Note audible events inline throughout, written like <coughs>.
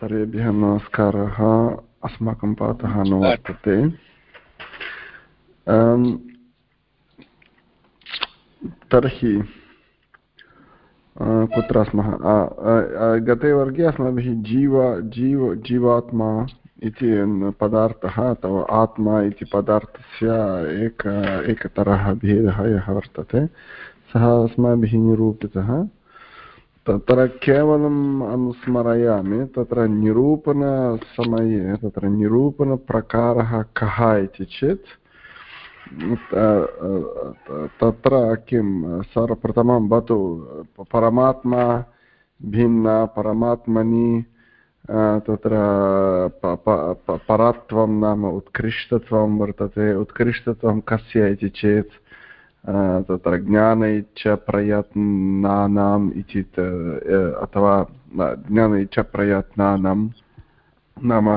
सर्वेभ्यः नमस्कारः अस्माकं पाठः न वर्तते तर्हि कुत्र स्मः गते वर्गे अस्माभिः जीव जीव जीवात्मा इति पदार्थः अथवा आत्मा इति पदार्थस्य एक एकतरः भेदः यः वर्तते सः अस्माभिः निरूपितः तत्र केवलम् अनुस्मरयामि तत्र निरूपणसमये तत्र निरूपणप्रकारः कः इति चेत् तत्र किं सर्वप्रथमं भवतु परमात्मा भिन्ना परमात्मनि तत्र परत्वं नाम उत्कृष्टत्वं वर्तते उत्कृष्टत्वं कस्य इति चेत् तत्र ज्ञान इच्छप्रयत्नानाम् इति अथवा ज्ञान इच्छप्रयत्नानां नाम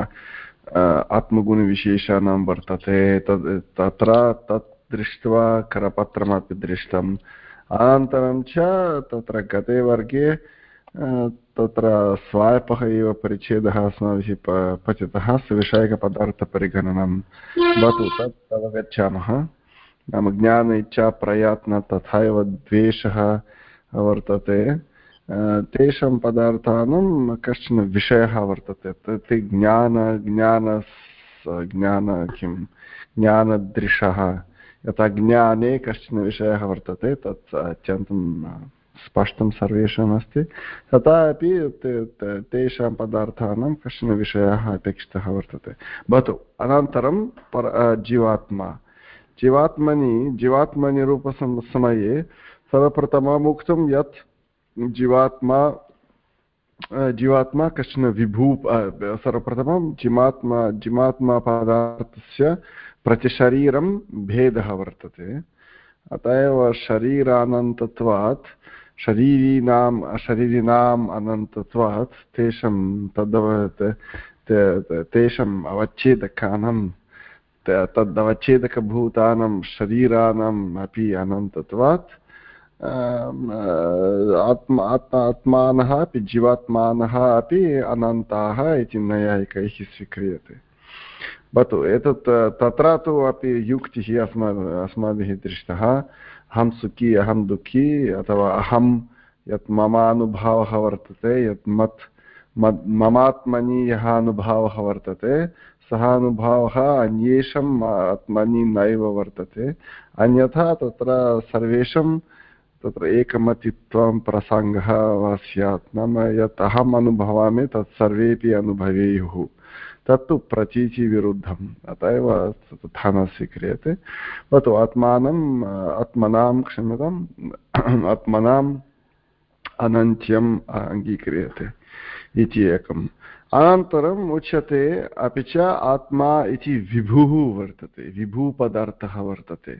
आत्मगुणविशेषाणां वर्तते तद् तत्र तत् दृष्ट्वा करपत्रमपि दृष्टम् अनन्तरं च तत्र गते वर्गे तत्र स्वायपः एव परिच्छेदः अस्माभिः पठितः सुविषयकपदार्थपरिगणनं भवतु तत् अवगच्छामः नाम ज्ञान इच्छा प्रयत्न तथा एव द्वेषः वर्तते। तेषां पदार्थानां कश्चन विषयः वर्तते। ते ज्ञान ज्ञान ज्ञान किं ज्ञानदृशः। यथा ज्ञाने कश्चन विषयः वर्तते, तत् अत्यन्तं स्पष्टं सर्वेषाम् अस्ति तथा अपि तेषां पदार्थानां कश्चन विषयः अपेक्षितः वर्तते। भवतु, अनन्तरं पर जीवात्मा। जीवात्मनि जीवात्मनिरूपसमये सर्वप्रथमम् उक्तं यत् जीवात्मा जीवात्मा कश्चन विभू सर्वप्रथमं जिमात्मा जिमात्मा पदार्थस्य प्रतिशरीरं भेदः वर्तते। अत एव शरीरानन्तत्वात् शरीरीणाम् अशरीरिणाम् अनन्तत्वात् तेषां तद्वत् तेषाम् अवच्छेदकानां तदवच्छेदकभूतानां शरीराणाम् अपि अनन्तत्वात् आत्मा आत्मानः अपि जीवात्मानः अपि अनन्ताः इति नैयायिकैः स्वीक्रियते। भवतु, एतत्, तत्र तु अपि युक्तिः अस्मा, अस्माभिः दृष्टः। अहं सुखी, अहं दुःखी, अथवा अहं यत् मम अनुभवः वर्तते, यत् मत् ममात्मनि यः अनुभवः वर्तते सः अनुभवः अन्येषाम् आत्मनि नैव वर्तते। अन्यथा तत्र सर्वेषां तत्र एकमतित्वं प्रसङ्गः वा स्यात्। नाम यत् अहम् अनुभवामि, तत् सर्वेपि अनुभवेयुः। तत्तु प्रतीचिविरुद्धम् अत एव तथा न स्वीक्रियते। भवतु आत्मानम् आत्मनां क्षम्यताम्, <clears throat> आत्मनाम् अनन्त्यम् अङ्गीक्रियते इति एकम्। अनन्तरम् उच्यते अपि च आत्मा इति विभुः वर्तते, विभुपदार्थः वर्तते।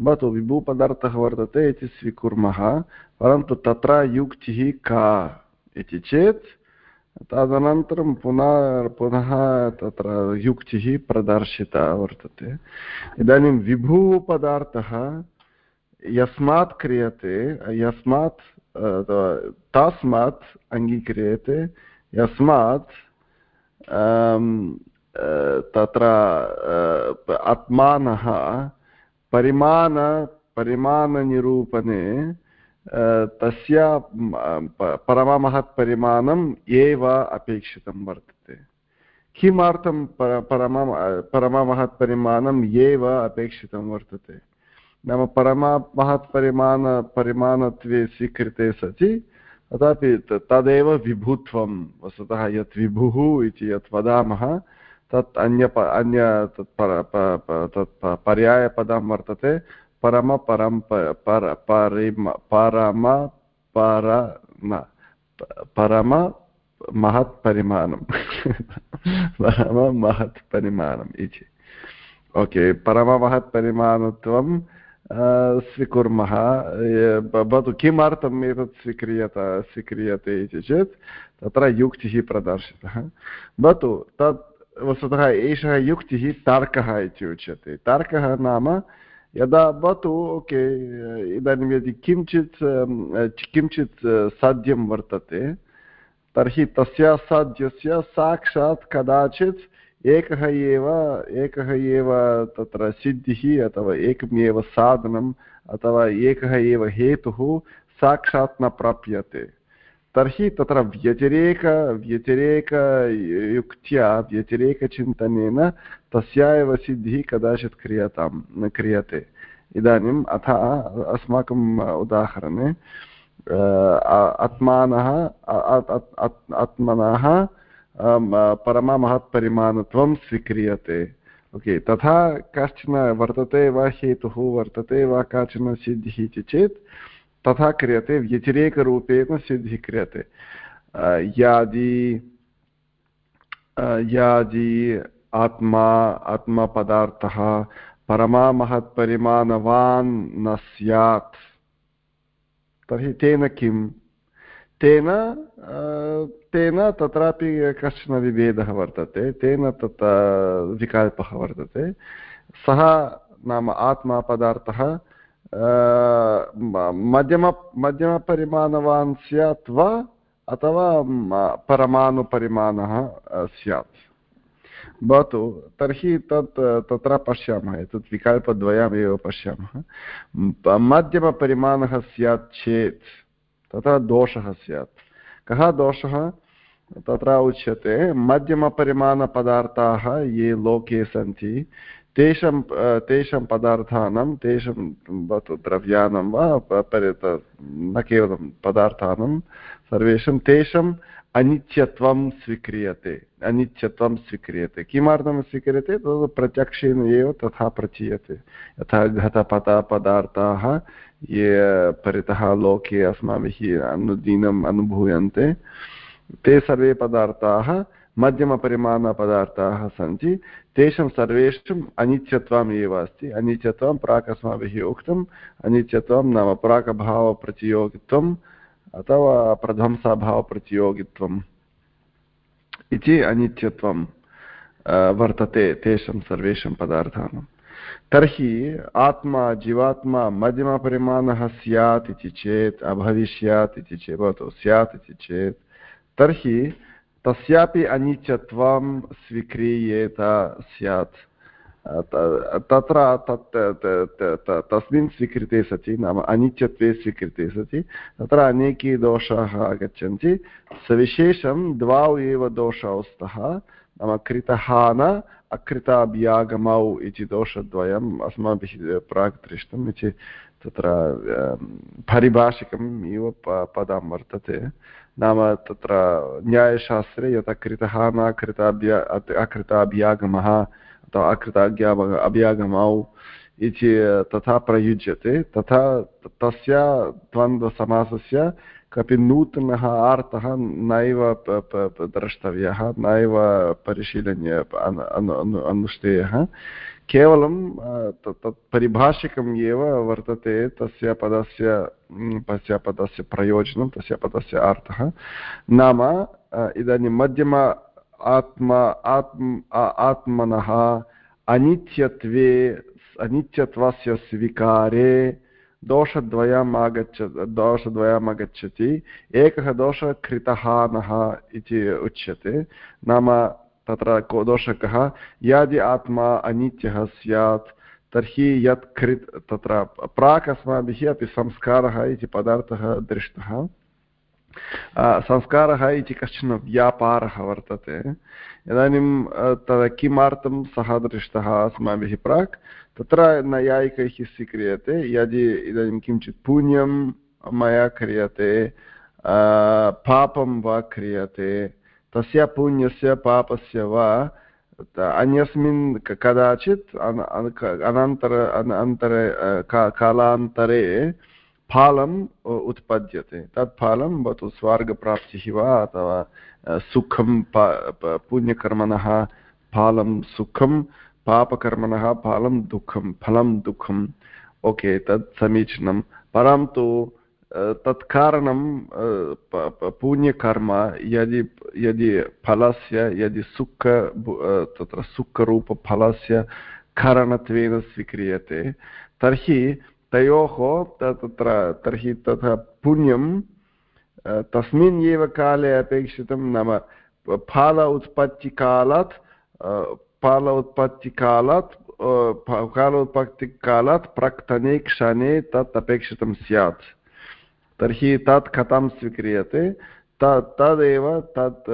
भवतु विभुपदार्थः वर्तते इति स्वीकुर्मः, परन्तु तत्र युक्तिः का इति चेत्, तदनन्तरं पुनः पुनः तत्र युक्तिः प्रदर्शिता वर्तते। इदानीं विभुपदार्थः यस्मात् क्रियते, यस्मात् तस्मात् अङ्गीक्रियते यस्मात् तत्र आत्मानः परिमाण, परिमाणनिरूपणे तस्य परममहत्परिमाणम् एव अपेक्षितं वर्तते। किमर्थं परम परममहत्परिमाणम् एव अपेक्षितं वर्तते? नाम परममहत्परिमाण, परिमाणत्वे स्वीकृते सति तथापि तदेव विभुत्वं वस्तुतः यत् विभुः इति यत् वदामः, तत् अन्य अन्य तत् पर्यायपदं वर्तते। परम परं पर परिम परम पर न, परम महत्परिमाणं। <laughs> परम महत्परिमाणम् इति। ओके परममहत्परिमाणत्वं स्वीकुर्मः भवतु किमर्थम् एतत् स्वीक्रियत, स्वीक्रियते इति चेत् तत्र युक्तिः प्रदर्शितः। भवतु तत् वस्तुतः एषः युक्तिः तर्कः इति उच्यते। तर्कः नाम यदा भवतु, ओके, इदानीं यदि किञ्चित् किञ्चित् साध्यं वर्तते, तर्हि तस्य साध्यस्य साक्षात् कदाचित् एकः एव एकः एव तत्र सिद्धिः अथवा एकमेव साधनम् अथवा एकः एव हेतुः साक्षात् न प्राप्यते। तर्हि तत्र व्यतिरेक व्यतिरेकयुक्त्या व्यतिरेकचिन्तनेन तस्या एव सिद्धिः कदाचित् क्रियतां न क्रियते। इदानीम् अथ अस्माकम् उदाहरणे आत्मानः आत्मनः परममहत्परिमाणत्वं स्वीक्रियते। ओके, तथा कश्चन वर्तते वा हेतुः, वर्तते वा काचन सिद्धिः इति चेत्, तथा क्रियते, व्यतिरेकरूपेण सिद्धिः क्रियते। यादि यादि, आत्मा, आत्मपदार्थः, परमामहत्परिमाणवान् न स्यात्। तर्हि तेन किं तेन तेन तत्रापि कश्चन विभेदः वर्तते, तेन तत् विकल्पः वर्तते। सः नाम आत्मापदार्थः मध्यम, मध्यमपरिमाणवान् स्यात् वा, अथवा परमाणुपरिमाणः स्यात्? भवतु, तर्हि तत्, तत्र पश्यामः, एतत् विकल्पद्वयमेव पश्यामः। मध्यमपरिमाणः स्यात् चेत्, तत्र दोषः स्यात्। कः दोषः? तत्र उच्यते, मध्यमपरिमाणपदार्थाः ये लोके सन्ति, तेषां तेषां पदार्थानां, तेषां द्रव्याणां वा न केवलं पदार्थानां सर्वेषां तेषाम् अनित्यत्वं स्वीक्रियते अनित्यत्वं स्वीक्रियते। किमर्थं स्वीक्रियते? तद् प्रत्यक्षेन एव तथा प्रचीयते। यथा घटपटपदार्थाः ये परितः लोके अस्माभिः अनुदिनम् अनुभूयन्ते। ते सर्वे पदार्थाः, मध्यमपरिमाणपदार्थाः सन्ति, तेषां सर्वेषाम् अनित्यत्वम् एव अस्ति। अनित्यत्वं प्राक् अस्माभिः उक्तम्, अनित्यत्वं नाम प्राक्भावप्रतियोगित्वम् अथवा प्रध्वंसाभावप्रतियोगित्वम् इति अनित्यत्वं वर्तते तेषां सर्वेषां पदार्थानां। तर्हि आत्मा, जीवात्मा मध्यमपरिमाणः स्यात् इति चेत्, अभविष्यात् इति चेत्, भवतु, स्यात् इति चेत् तर्हि तस्यापि अनित्यत्वं स्वीक्रियेत स्यात्। तत्र तत् तस्मिन् स्वीकृते सति, नाम अनित्यत्वे स्वीकृते सति, तत्र अनेके दोषाः आगच्छन्ति। सविशेषं द्वौ एव दोषौ स्तः नाम कृतः न अकृताभ्यागमौ इति दोषद्वयम् अस्माभिः प्राक् दृष्टम् इति तत्र पारिभाषिकम् इव पदं वर्तते। नाम तत्र न्यायशास्त्रे यथा कृतः न कृताभ्या अकृताभ्यागमः अथवा अकृताज्ञा अभ्यागमौ इति तथा प्रयुज्यते। तथा तस्य द्वन्द्वसमासस्य कपि नूतनः अर्थः नैव द्रष्टव्यः, नैव परिशीलनीय अनुष्ठेयः। केवलं तत् परिभाषिकम् एव वर्तते, तस्य पदस्य तस्य पदस्य प्रयोजनं, तस्य पदस्य अर्थः। नाम इदानीं मध्यम आत्मा, आत्म आत्मनः, अनित्यत्वे, अनित्यत्वस्य स्वीकारे, दोषद्वयम् आगच्छ, दोषद्वयम् आगच्छति, एकः दोषः कृतहानः इति उच्यते। नाम तत्र को दोषकः यदि आत्मा अनित्यः स्यात्। तर्हि यत् कृत् तत्र प्राक् अस्माभिः अपि संस्कारः इति पदार्थः दृष्टः। संस्कारः इति कश्चन व्यापारः वर्तते। इदानीं तद् किमर्थं सः दृष्टः अस्माभिः प्राक्? तत्र नैयायिकैः स्वीक्रियते। यदि इदानीं किञ्चित् पुण्यं मया क्रियते पापं वा क्रियते तस्य पुण्यस्य पापस्य वा अन्यस्मिन् कदाचित् अनन्तर अनन्तरे कालान्तरे फलम् उत्पद्यते तत् फलं भवतु स्वर्गप्राप्तिः वा अथवा सुखं पुण्यकर्मणः फलं सुखं पापकर्मणः फलं दुःखं फलं दुःखम् ओके तत् समीचीनं परन्तु तत् पुण्यकर्म, यदि यदि फलस्य, यदि सुख तत्र सुखरूपफलस्य कारणत्वेन स्वीक्रियते, तर्हि तयोः तत्र, तर्हि तथा पुण्यं तस्मिन् एव काले अपेक्षितं नाम फाल उत्पत्तिकालात् फाल उत्पत्तिकालात् काल उत्पत्तिकालात्, प्रक्तने क्षणे तत् अपेक्षितं स्यात्। तर्हि तत् कथं स्वीक्रियते? तदेव तत्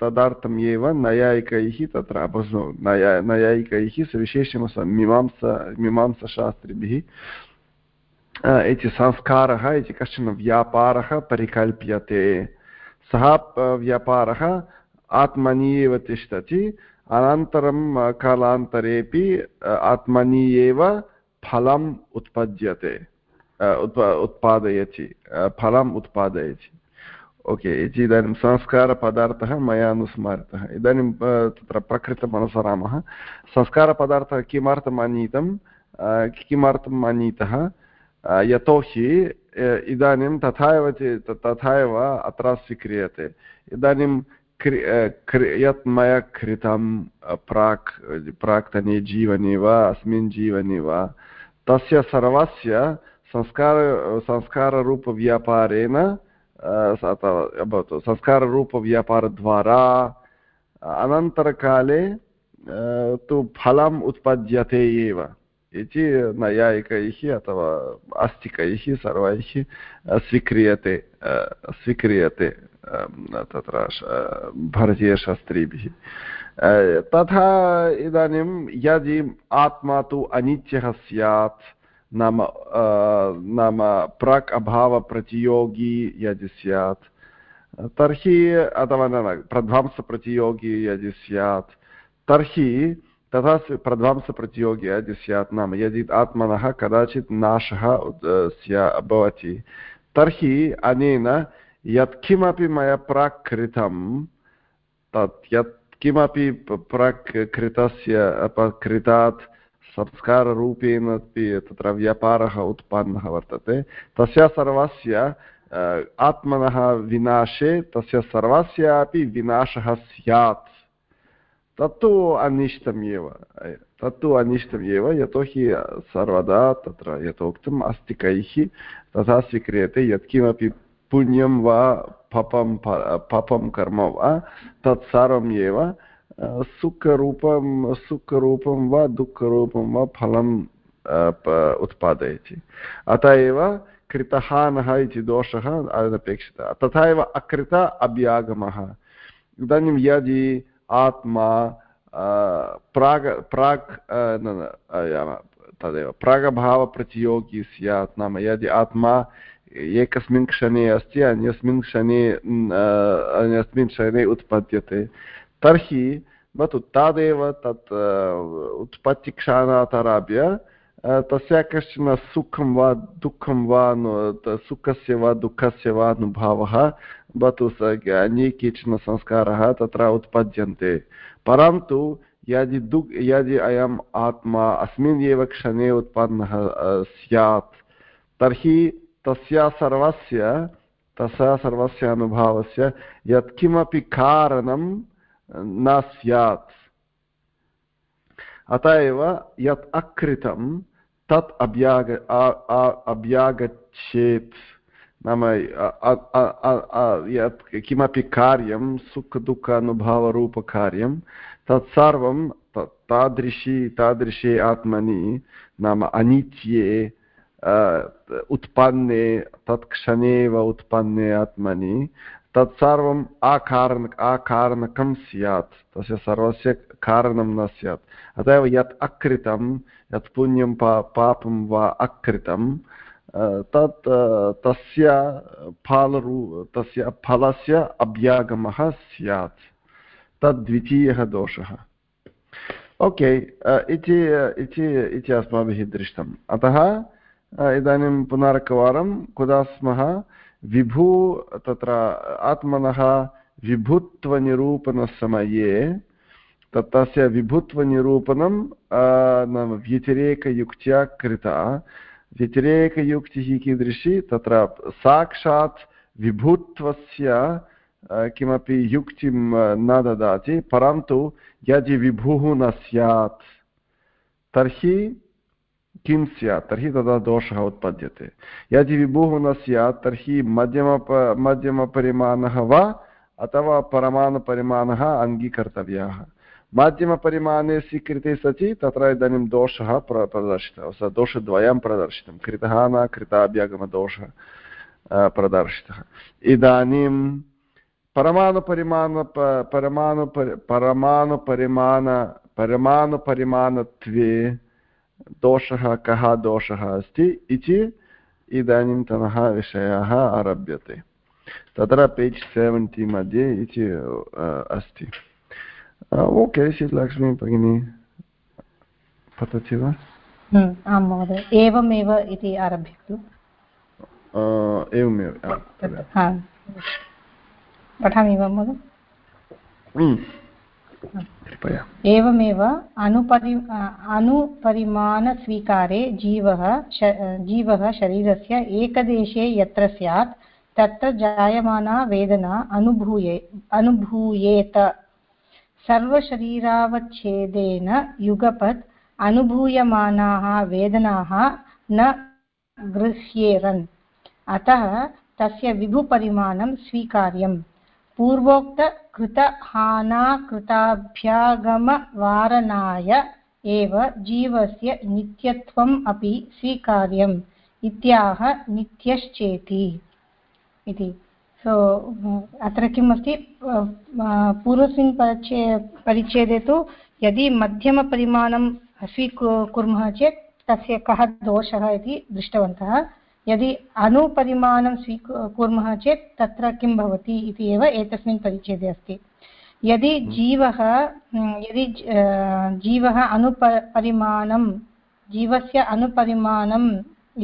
तदर्थम् एव नैयायिकैः तत्र अपसो नया, नैयायिकैः विशेषं मीमांसा, मीमांसाशास्त्रिभिः इति संस्कारः इति कश्चन व्यापारः परिकल्प्यते। सः व्यापारः आत्मनि एव तिष्ठति, अनन्तरं कालान्तरेपि आत्मनि एव फलम् उत्पद्यते। उत्प उत्पादयति फलम् उत्पादयति ओके इति इदानीं संस्कारपदार्थः मया अनुस्मारितः इदानीं तत्र प्रकृतम् अनुसरामः संस्कारपदार्थः किमर्थम् आनीतं किमर्थम् आनीतः यतोहि इदानीं तथा एव तथा एव अत्र स्वीक्रियते इदानीं यत् मया कृतं प्राक् प्राक्तने जीवने वा अस्मिन् जीवने वा तस्य सर्वस्य संस्कार संस्काररूपव्यापारेण भवतु संस्काररूपव्यापारद्वारा अनन्तरकाले तु फलम् उत्पद्यते एव इति नैयायिकैः अथवा आस्तिकैः सर्वैः स्वीक्रियते स्वीक्रियते तत्र भारतीयशास्त्रीभिः तथा इदानीं यदि आत्मा तु अनित्यः स्यात् नाम नाम प्राक् अभावप्रतियोगी यदि स्यात् तर्हि अथवा न प्रध्वंसप्रतियोगी यदि स्यात् तर्हि तथा प्रध्वंसप्रतियोगी यदि स्यात् नाम यदि आत्मनः कदाचित् नाशः भवति तर्हि अनेन यत्किमपि मया प्राक् कृतं तत् यत्किमपि प्राक् कृतस्य कृतात् संस्काररूपेण अपि तत्र व्यापारः उत्पन्नः वर्तते। तस्य सर्वस्य आत्मनः विनाशे, तस्य सर्वस्यापि विनाशः स्यात्। तत्तु अनिष्टम् एव तत्तु अनिष्टम् एव यतोहि सर्वदा तत्र यथोक्तम् अस्तिकैः तथा स्वीक्रियते, यत्किमपि पुण्यं वा, पपं पपं कर्म वा तत्सर्वम् एव सुखरूपं सुखरूपं वा दुःखरूपं वा फलम् उत्पादयति अत एव कृतहानः इति दोषः अनपेक्षितः तथा एव अकृत अभ्यागमः इदानीं यदि आत्मा प्राग् प्राक् तदेव प्रागभावप्रतियोगी स्यात् नाम यदि आत्मा एकस्मिन् क्षणे अस्ति अन्यस्मिन् क्षणे अन्यस्मिन् क्षणे उत्पद्यते तर्हि, भवतु तादेव तत् उत्पत्तिक्षाणादारभ्य तस्य कश्चन सुखं वा दुःखं वा सुखस्य वा दुःखस्य वा अनुभवः भवतु अन्ये केचन संस्कारः तत्र उत्पद्यन्ते। परन्तु, यदि दुक् यदि अयम् आत्मा अस्मिन् एव क्षणे उत्पन्नः स्यात्, तर्हि तस्य सर्वस्य तस्य सर्वस्य अनुभवस्य यत्किमपि कारणं न स्यात् अत एव यत् अकृतं तत् अभ्याग अभ्यागच्छेत् नाम यत् किमपि कार्यं सुखदुःख अनुभवरूपकार्यं तादृशी तादृशे आत्मनि नाम अनित्ये उत्पन्ने तत्क्षणे एव उत्पन्ने आत्मनि तत्सर्वम् अकारण अकारणकं स्यात् तस्य सर्वस्य कारणं न स्यात् अत एव यत् अकृतं यत् पुण्यं पा पापं वा अकृतं तत् तस्य फलरू तस्य फलस्य अभ्यागमः स्यात् तद्वितीयः दोषः ओके इति इति अस्माभिः दृष्टम् अतः इदानीं पुनरेकवारं कुतः स्मः विभू, तत्र आत्मनः विभुत्वनिरूपणसमये तस्य विभुत्वनिरूपणं नाम व्यतिरेकयुक्त्या कृता। व्यतिरेकयुक्तिः कीदृशी? तत्र साक्षात् विभुत्वस्य किमपि युक्तिं न ददाति, परन्तु यदि विभुः न स्यात्, तर्हि किं स्यात्? तर्हि तदा दोषः उत्पद्यते। यदि विभुः न स्यात्, तर्हि मध्यमप, मध्यमपरिमाणः वा अथवा परमाणुपरिमाणः अङ्गीकर्तव्यः। माध्यमपरिमाणे स्वीकृते सति, तत्र इदानीं दोषः प्र, प्रदर्शितः दोषद्वयं प्रदर्शितं। कृतः न, कृताभ्यागमदोषः प्रदर्शितः। इदानीं परमाणुपरिमाण परमाणुपरि, परमाणुपरिमाण, परमाणुपरिमाणत्वे दोषः कः दोषः अस्ति इति इदानीन्तनः विषयः आरभ्यते। तत्र पेज् सेवेण्टि मध्ये इति अस्ति। ओके शीतलक्ष्मी भगिनी पतति वा? आं महोदय एवमेव इति आरभ्य खलु एवमेव पठामि वा महोदय? एवमेव अनुपरि, अनुपरिमाणस्वीकारे जीवः जीवः शरीरस्य एकदेशे यत्र स्यात्, तत्र जायमाना वेदना अनुभूये, अनुभूयेत। सर्वशरीरावच्छेदेन युगपत् अनुभूयमानाः वेदनाः न गृह्येरन्। अतः तस्य विभुपरिमाणं स्वीकार्यम्। पूर्वोक्तकृतहानाकृताभ्यागमवारणाय एव जीवस्य नित्यत्वम् अपि स्वीकार्यम् इत्याह नित्यश्चेति इति। सो अत्र किम् अस्ति पूर्वस्मिन् परिच्छे परिच्छेदे तु यदि मध्यमपरिमाणं स्वीकुर्मः चेत् तस्य कः दोषः इति दृष्टवन्तः। यदि अणुपरिमाणं स्वीकुर्मः चेत् तत्र किं भवति इति एव एतस्मिन् परिच्छेदे अस्ति। यदि जीवः यदि जीवः अनुपरिमाणं जीवस्य अनुपरिमाणम्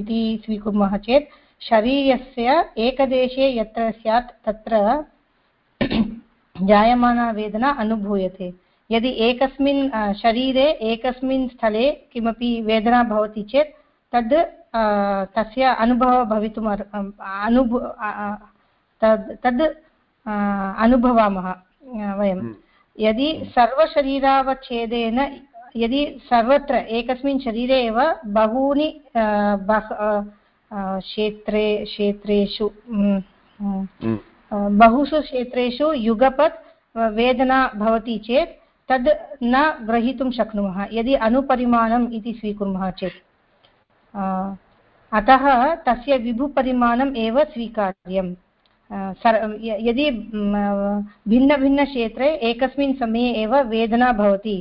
इति स्वीकुर्मः चेत् शरीरस्य एकदेशे यत्र स्यात् तत्र <clears throat> जायमाना वेदना अनुभूयते। यदि एकस्मिन् शरीरे एकस्मिन् स्थले किमपि वेदना भवति चेत् तद् तस्य अनुभवः भवितुम् अनुभू तद् अनुभवामः वयं। यदि सर्वशरीरावच्छेदेन यदि सर्वत्र एकस्मिन् शरीरे एव बहूनि बह क्षेत्रे क्षेत्रेषु बहुषु क्षेत्रेषु युगपत् वेदना भवति चेत् तद् न ग्रहीतुं शक्नुमः यदि अनुपरिमाणम् इति स्वीकुर्मः चेत् अतः तस्य विभुपरिमाणम् एव स्वीकार्यम्। यदि भिन्नभिन्नक्षेत्रे एकस्मिन् समये एव वेदना भवति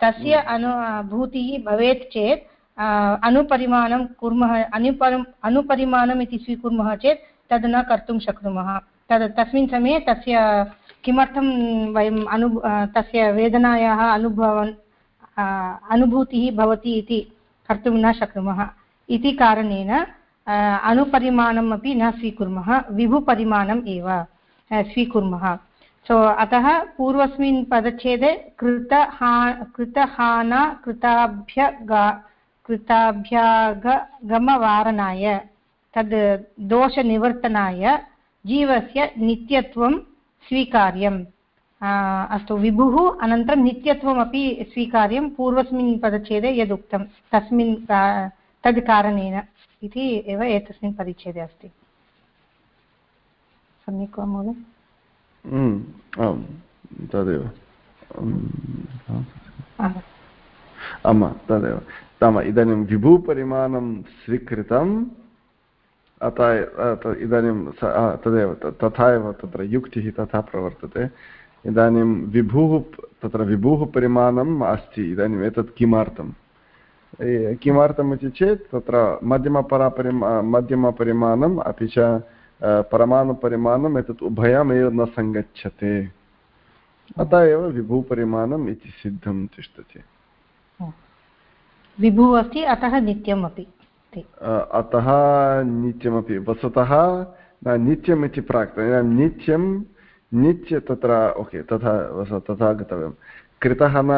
तस्य अनुभूतिः भवेत् चेत् अनुपरिमाणं कुर्मः अनुपरम् अनुपरिमाणम् इति स्वीकुर्मः चेत् तद् न कर्तुं शक्नुमः। तद् तस्मिन् समये तस्य किमर्थं वयम् अनु तस्य वेदनायाः अनुभवन् अनुभूतिः भवति इति कर्तुं न शक्नुमः। इति कारणेन अनुपरिमाणम् अपि न स्वीकुर्मः, विभुपरिमाणम् एव स्वीकुर्मः। सो अतः पूर्वस्मिन् पदच्छेदे कृतहा कृतहाना, कृताभ्य कृताभ्यागमवारणाय तद् दोषनिवर्तनाय जीवस्य नित्यत्वं स्वीकार्यम्। अस्तु, विभुः अनन्तरं नित्यत्वमपि स्वीकार्यं पूर्वस्मिन् पदच्छेदे यदुक्तं तस्मिन् तद् कारणेन इति एव एतस्मिन् परिच्छेदे अस्ति। सम्यक् वा महोदय? आम् तदेव। आम्। तदेव। नाम इदानीं विभूपरिमाणं स्वीकृतम् अतः इदानीं तदेव तथा एव तत्र युक्तिः तथा प्रवर्तते। इदानीं विभुः तत्र विभुः परिमाणम् अस्ति इदानीम् एतत् किमर्थं किमर्थम् इति चेत् तत्र मध्यमपरापरिमा मध्यमपरिमाणम् अपि च परमाणुपरिमाणम् एतत् उभयमेव न सङ्गच्छते अतः एव विभूपरिमाणम् इति सिद्धं तिष्ठति विभुः अस्ति अतः नित्यम् अपि अतः नित्यमपि वस्तुतः नित्यम् इति प्राक्तव्यं नित्यं नित्य तत्र ओके तथा तथा गतव्यं कृतः न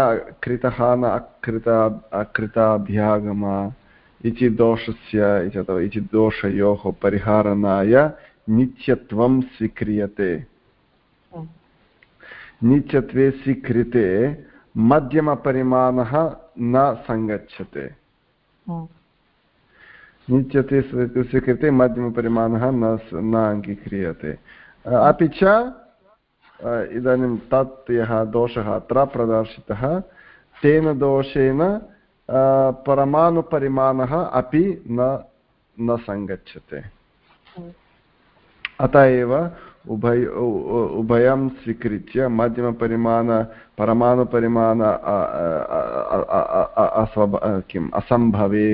कृतः न अकृत अकृताभ्यागम इति दोषस्य इति दोषयोः परिहारणाय नित्यत्वं स्वीक्रियते। नित्यत्वे स्वीकृते मध्यमपरिमाणः न सङ्गच्छते। नित्यते स्वीकृते मध्यमपरिमाणः न न अङ्गीक्रियते। अपि च इदानीं तत् यः दोषः अत्र प्रदर्शितः, तेन दोषेण परमाणुपरिमाणः अपि न न सङ्गच्छते। अत एव उभय उभयं स्वीकृत्य मध्यमपरिमाण, परमाणुपरिमाण किम्, असम्भवे,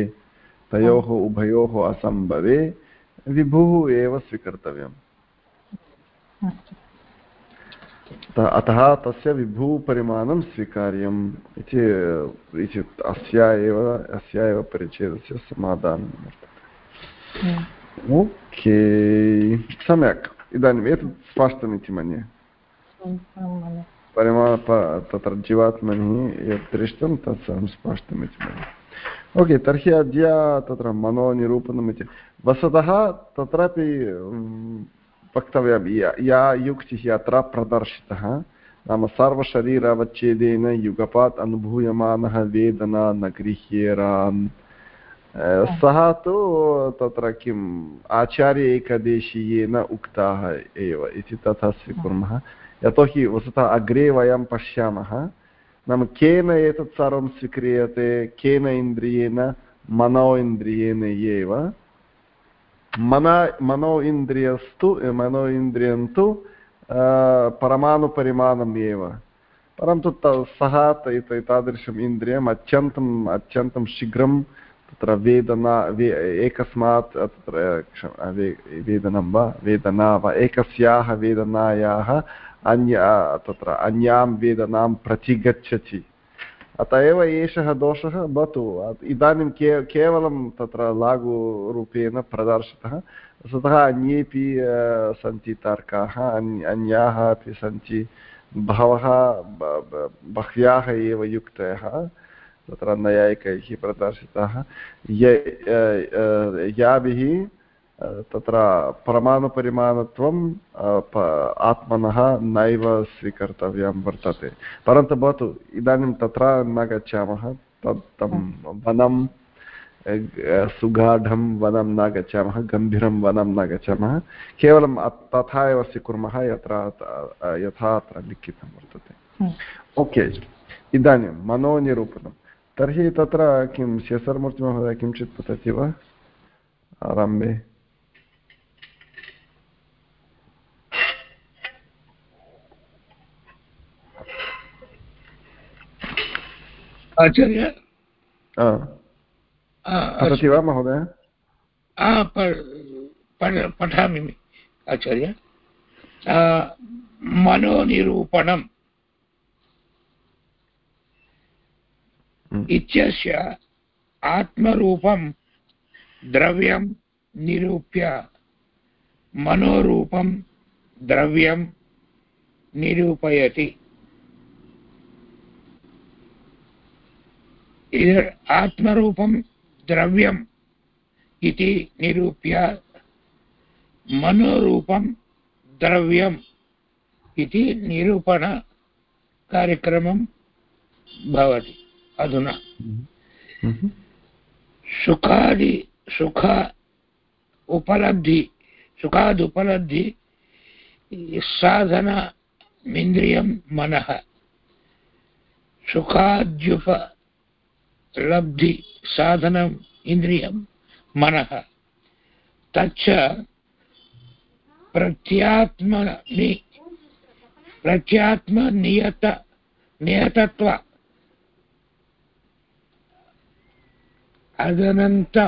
तयोः, उभयोः असम्भवे, विभुः एव स्वीकर्तव्यम्। अतः तस्य विभूपरिमाणं स्वीकार्यम् इति अस्या एव अस्या एव परिच्छेदस्य समाधानं वर्तते। ओके सम्यक्। इदानीम् एतत् स्पष्टमिति मन्ये। परिमा तत्र जीवात्मनि यत् दृष्टं तत् सर्वं स्पष्टमिति मन्ये। ओके तर्हि अद्य तत्र मनोनिरूपणमिति। वस्तुतः तत्रापि वक्तव्यं या युक्तिः अत्र प्रदर्शितः। नाम सर्वशरीरावच्छेदेन युगपात् अनुभूयमानः वेदना न गृह्येरान्। सः तु तत्र किम् आचार्य एकदेशीयेन उक्ताः एव इति तथा स्वीकुर्मः। यतोहि वस्तुतः अग्रे वयं पश्यामः। नाम केन एतत् सर्वं स्वीक्रियते? केन इन्द्रियेण? मनो इन्द्रियेण एव। मन मनो इन्द्रियस्तु मनो इन्द्रियं तु परमाणुपरिमाणम् एव परन्तु त सः तादृशम् इन्द्रियम् अत्यन्तम् अत्यन्तं शीघ्रं तत्र वेदना वे एकस्मात् तत्र वेदनं वा वेदना वा एकस्याः वेदनायाः अन्य तत्र अन्यां वेदनां प्रतिगच्छति अत एव एषः दोषः भवतु इदानीं के केवलं तत्र लाघुरूपेण प्रदर्शितः वस्तुतः अन्येपि सन्ति तर्काः अन्याः अपि सन्ति बहवः बह्व्याः एव युक्तयः तत्र नैयायिकैः प्रदर्शिताः ये याभिः तत्र परमाणुपरिमाणत्वम् आत्मनः नैव स्वीकर्तव्यं वर्तते परन्तु भवतु इदानीं तत्र न गच्छामः तत् तं वनं सुगाढं वनं न गच्छामः गम्भीरं वनं न गच्छामः केवलं तथा एव स्वीकुर्मः यत्र यथा अत्र लिखितं वर्तते ओके इदानीं मनोनिरूपणं तर्हि तत्र किं शेषर्मूर्तिमहोदय किञ्चित् वदति वा आरम्भे आचार्य। पठति वा महोदय पठामि आचार्य। मनोनिरूपणम्। हम्म। इत्यस्य आत्मरूपं द्रव्यं निरूप्य मनोरूपं द्रव्यं निरूपयति। आत्मरूपं द्रव्यम् इति निरूप्य मनोरूपं द्रव्यम् इति निरूपणकार्यक्रमं भवति अधुना सुखादि सुख उपलब्धि सुखादुपलब्धि साधनमिन्द्रियं मनः सुखाद्युप लब्धि, साधनम् इन्द्रियं मनः। तच्च प्रत्यात्मनि, प्रत्यात्मनियत, नियतत्व। अदनन्त,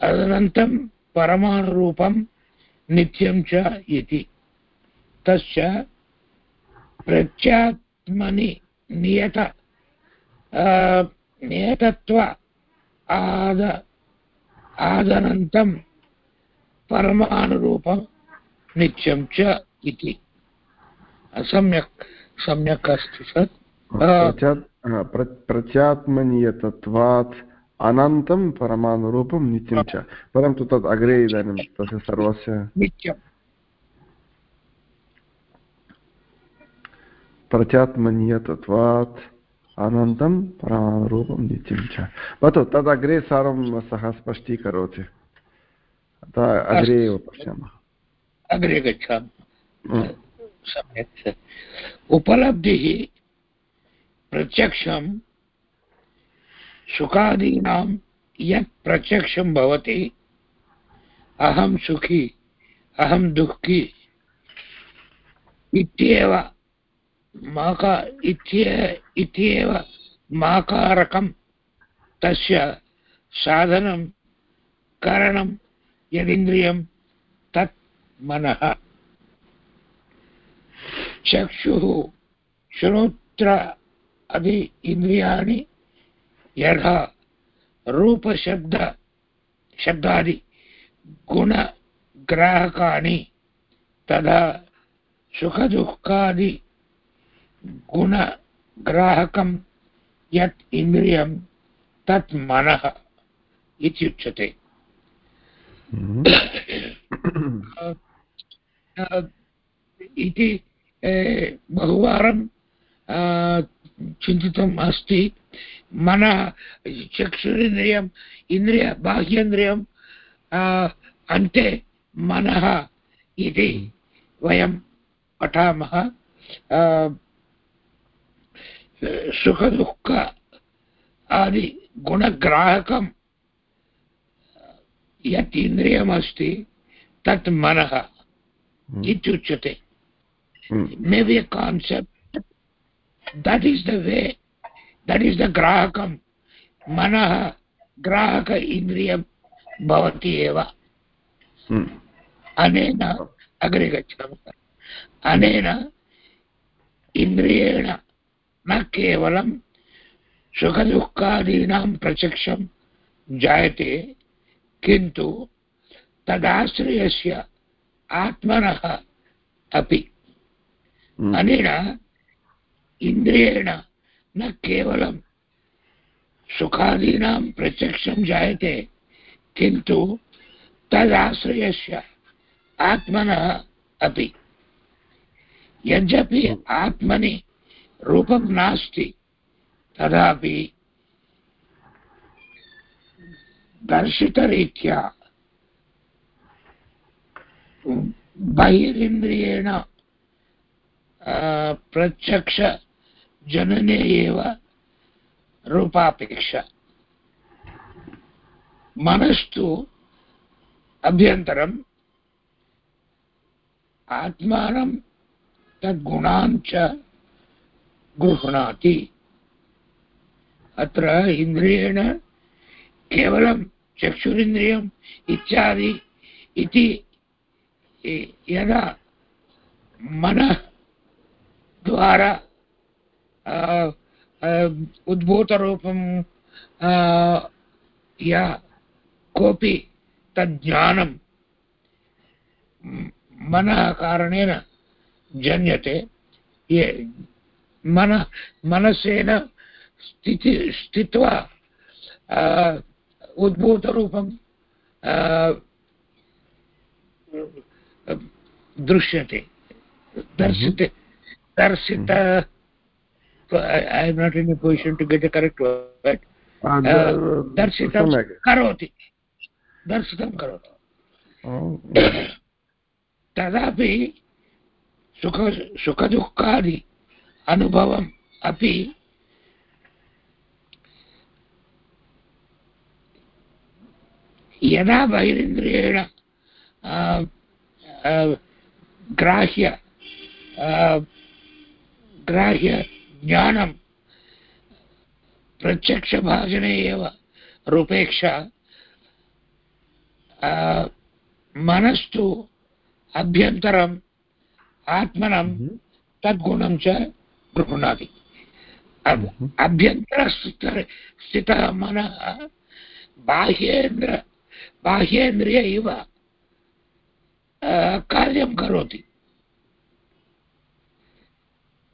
अदनन्तं परमाणुरूपं नित्यं च इति। तस्य प्रत्यात्मनि, नियत। नेतत्व आद आदनन्तं परमानुरूपं नित्यं च इति। सम्यक् सम्यक् अस्ति सत्। प्रत्यात्मनीयतत्वात् अनन्तं परमानुरूपं नित्यं च। परन्तु तत् अग्रे इदानीं तस्य सर्वस्य नित्यं प्रत्यात्मनीयतत्वात् अनन्तं परमाणुरूपं नित्यं च। भवतु तदग्रे सर्वं सः स्पष्टीकरोति। अतः अग्रे एव पश्यामः। अग्रे गच्छामः। सम्यक् उपलब्धिः प्रत्यक्षं सुखादीनां यत् प्रत्यक्षं भवति अहं सुखी अहं दुःखी इत्येव माका इत्येव माकारकं, तस्य साधनं, करणं, यदिन्द्रियं, तत् मनः। चक्षुः श्रोत्र अदि इन्द्रियाणि यथा रूपशब्द, शब्दादि गुणग्राहकाणि तदा सुखदुःखादि गुणग्राहकं यत् इन्द्रियं तत् मनः इत्युच्यते इति बहुवारं चिन्तितम् अस्ति। मनः चक्षुरिन्द्रियम् इन्द्रिय बाह्येन्द्रियं अन्ते मनः इति वयं पठामः। सुखदुःख आदि गुणग्राहकं यत् इन्द्रियमस्ति तत् मनः इत्युच्यते। Maybe concept that is the way that is the ग्राहकं। मनः ग्राहक इन्द्रियं भवति एव। अनेन अग्रे गच्छामः। अनेन इन्द्रियेण न केवलं सुखदुःखादीनां प्रत्यक्षं जायते किन्तु तदाश्रयस्य आत्मनः अपि। अनेन इन्द्रियेण न केवलं सुखादीनां प्रत्यक्षं जायते किन्तु तदाश्रयस्य आत्मनः अपि। यद्यपि आत्मनि रूपं नास्ति। तदापि दर्शितरीत्या बहिरिन्द्रियेण प्रत्यक्षजनने एव रूपापेक्षा। मनस्तु अभ्यन्तरम् आत्मानं तद्गुणान् च गृह्णाति। अत्र इन्द्रियेण केवलं चक्षुरिन्द्रियम् इत्यादि इति यदा मनः द्वारा उद्भूतरूपं या कोऽपि तज्ज्ञानं मनः कारणेन जन्यते, ये मन मनसेन स्थिति स्थित्वा उद्भूतरूपं दृश्यते दर्शिते दर्शित I am not in a position to get a correct word दर्शितं करोति दर्शितं करोति। <coughs> तदापि सुख सुखदुःखादि अनुभवम् अपि यदा बहिरिन्द्रियेण ग्राह्य ग्राह्य ज्ञानं प्रत्यक्षभाजने एव रूपेक्षा मनस्तु अभ्यन्तरम् आत्मनं तद्गुणं च गृह्णाति अभ्यन्तरस्थित स्थितः मनः बाह्येन्द्र बाह्येन्द्रिय इव कार्यं करोति।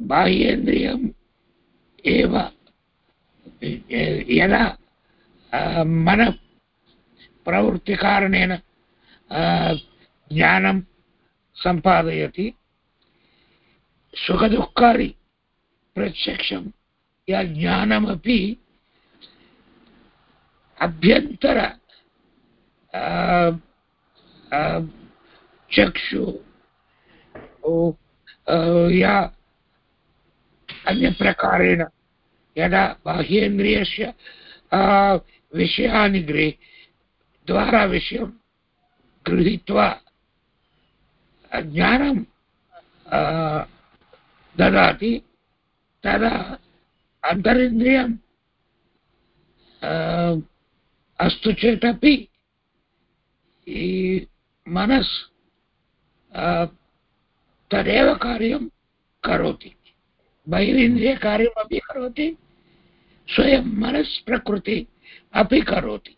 बाह्येन्द्रियम् एव यदा मनः प्रवृत्तिकारणेन ज्ञानं सम्पादयति सुखदुःखादि प्रत्यक्षं या ज्ञानमपि अभ्यन्तर चक्षु या अन्यप्रकारेण, यदा बाह्येन्द्रियस्य विषयानि गृहे, द्वारा विषयं गृहीत्वा, ज्ञानं ददाति तदा अन्तरिन्द्रियं अस्तु चेदपि मनस् तदेव कार्यं करोति। बहिरिन्द्रियकार्यमपि करोति, स्वयं मनस् प्रकृति अपि करोति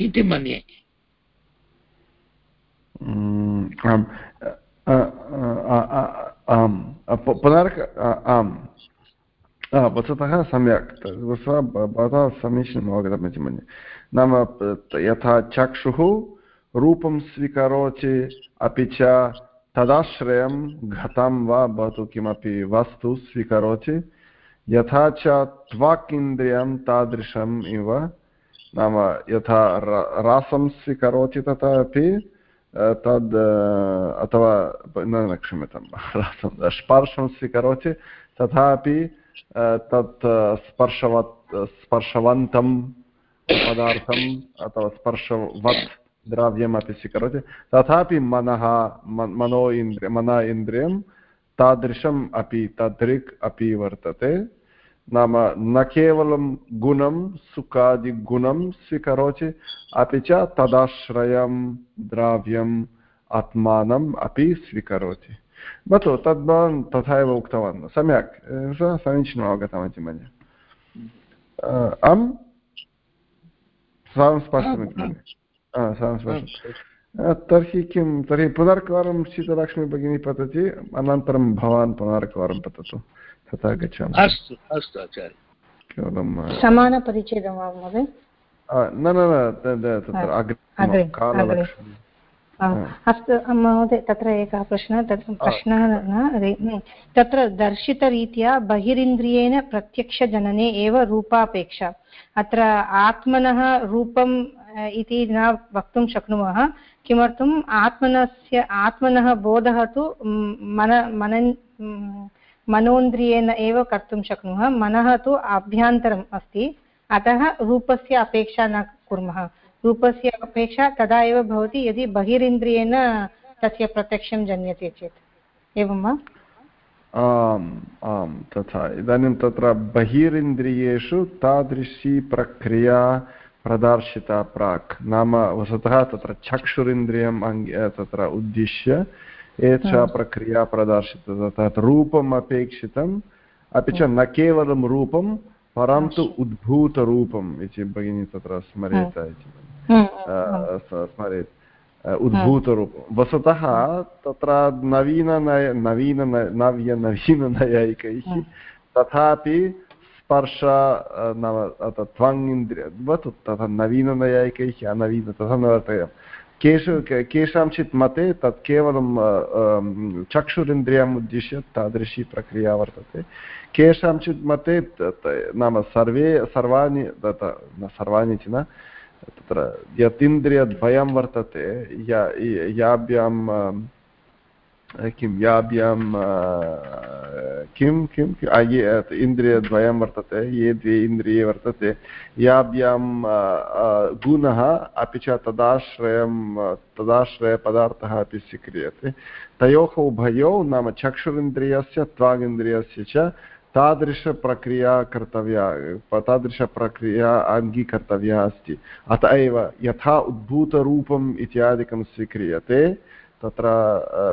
इति मन्ये। पुनर्क आम् वस्तुतः सम्यक् भवतः समीचीनम् अवगतमिति मन्ये नाम यथा चक्षुः रूपं स्वीकरोति अपि च तदाश्रयं घतं वा भवतु किमपि वस्तु स्वीकरोति यथा च त्वाक् इन्द्रियं तादृशम् इव नाम यथा रासं स्वीकरोति तथा अपि तद् अथवा न न क्षम्यतां स्पर्शं स्वीकरोति तथापि तत् स्पर्शवत् स्पर्शवन्तं पदार्थम् अथवा स्पर्शवत् द्रव्यमपि स्वीकरोति तथापि मनः मनो इन्द्रिय मन इन्द्रियं तादृशम् अपि तदृक् अपि वर्तते नाम न केवलं गुणं सुखादिगुणं स्वीकरोति अपि च तदाश्रयं द्रव्यम् आत्मानम् अपि स्वीकरोति। भवतु तद् भवान् तथा एव उक्तवान्। सम्यक्। समीचीनम् अवगतमिति मन्ये। अहं सर्वं स्पष्टमिति मन्ये। सर्वं स्पष्टं तर्हि किं तर्हि पुनर्कवारं शीतलक्ष्मी भगिनी पतति अनन्तरं भवान् पुनर्कवारं पततु। तथा गच्छामि अस्तु अस्तु आचार्य। केवलं समानपरिच्छेदं वा महोदय? न न न तत्र अग्रे काललक्ष्मी अस्तु महोदय तत्र एकः प्रश्नः तत् प्रश्नः न तत्र दर्शितरीत्या बहिरिन्द्रियेण प्रत्यक्षजनने एव रूपापेक्षा अत्र आत्मनः रूपम् इति न वक्तुं शक्नुमः किमर्थम् आत्मनस्य आत्मनः बोधः तु मन मनन् मनोन्द्रियेण एव कर्तुं शक्नुमः, मनः तु आभ्यन्तरम् अस्ति, अतः रूपस्य अपेक्षा न कुर्मः। रूपस्य अपेक्षा तदा एव भवति यदि बहिरिन्द्रियेण तस्य प्रत्यक्षं जन्यते चेत्। एवं वा? आम् आम्, तथा। इदानीं तत्र बहिरिन्द्रियेषु तादृशी प्रक्रिया प्रदर्शिता प्राक्। नाम वस्तुतः तत्र चक्षुरिन्द्रियम् अङ्ग, तत्र उद्दिश्य एषा प्रक्रिया प्रदर्शिता तत् रूपम् अपेक्षितम् अपि च न केवलं रूपं परन्तु उद्भूतरूपम् इति भगिनी तत्र स्मर्येत इति स्मरेत् उद्भूतरूपं वस्तुतः तत्र नवीननय नवीन नव्यनवीननैयायिकैः तथापि स्पर्श नाम त्वङ् इन्द्रिय तथा नवीननैयायिकैः अनवीन तथा न वर्तयामः केषु केषाञ्चित् मते तत् केवलं चक्षुरिन्द्रियम् उद्दिश्य तादृशी प्रक्रिया वर्तते। केषाञ्चित् मते नाम सर्वे, सर्वाणि न सर्वाणि इति न, तत्र यत् वर्तते। या याभ्यां किं याभ्यां किं किं ये इन्द्रियद्वयं वर्तते, ये द्वे इन्द्रिये वर्तते। याभ्यां गुणः अपि च तदाश्रयं, तदाश्रयपदार्थः अपि स्वीक्रियते। तयोः उभयोः नाम चक्षुरिन्द्रियस्य, त्वागिन्द्रियस्य च तादृशप्रक्रिया कर्तव्या, तादृशप्रक्रिया अङ्गीकर्तव्या अस्ति। अत एव यथा उद्भूतरूपम् इत्यादिकं स्वीक्रियते, तत्र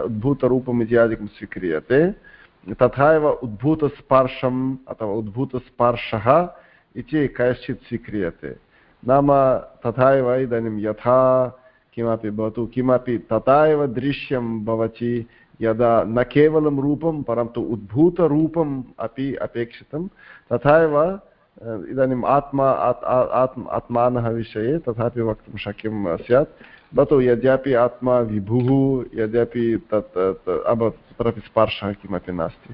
उद्भूतरूपम् इत्यादिकं स्वीक्रियते। तथा एव उद्भूतस्पर्शम् अथवा उद्भूतस्पर्शः इति कश्चित् स्वीक्रियते। नाम तथा एव इदानीं यथा किमपि भवतु, किमपि तथा एव दृश्यं भवति, यदा न केवलं रूपं, परन्तु उद्भूतरूपम् अपि अपेक्षितं। तथा एव इदानीम् आत्मा आत्म आत्मानः विषये तथापि वक्तुं शक्यं स्यात्। भवतु यद्यपि आत्मा विभुः यद्यपि तत् अभवत् तत्रापि स्पर्शः किमपि नास्ति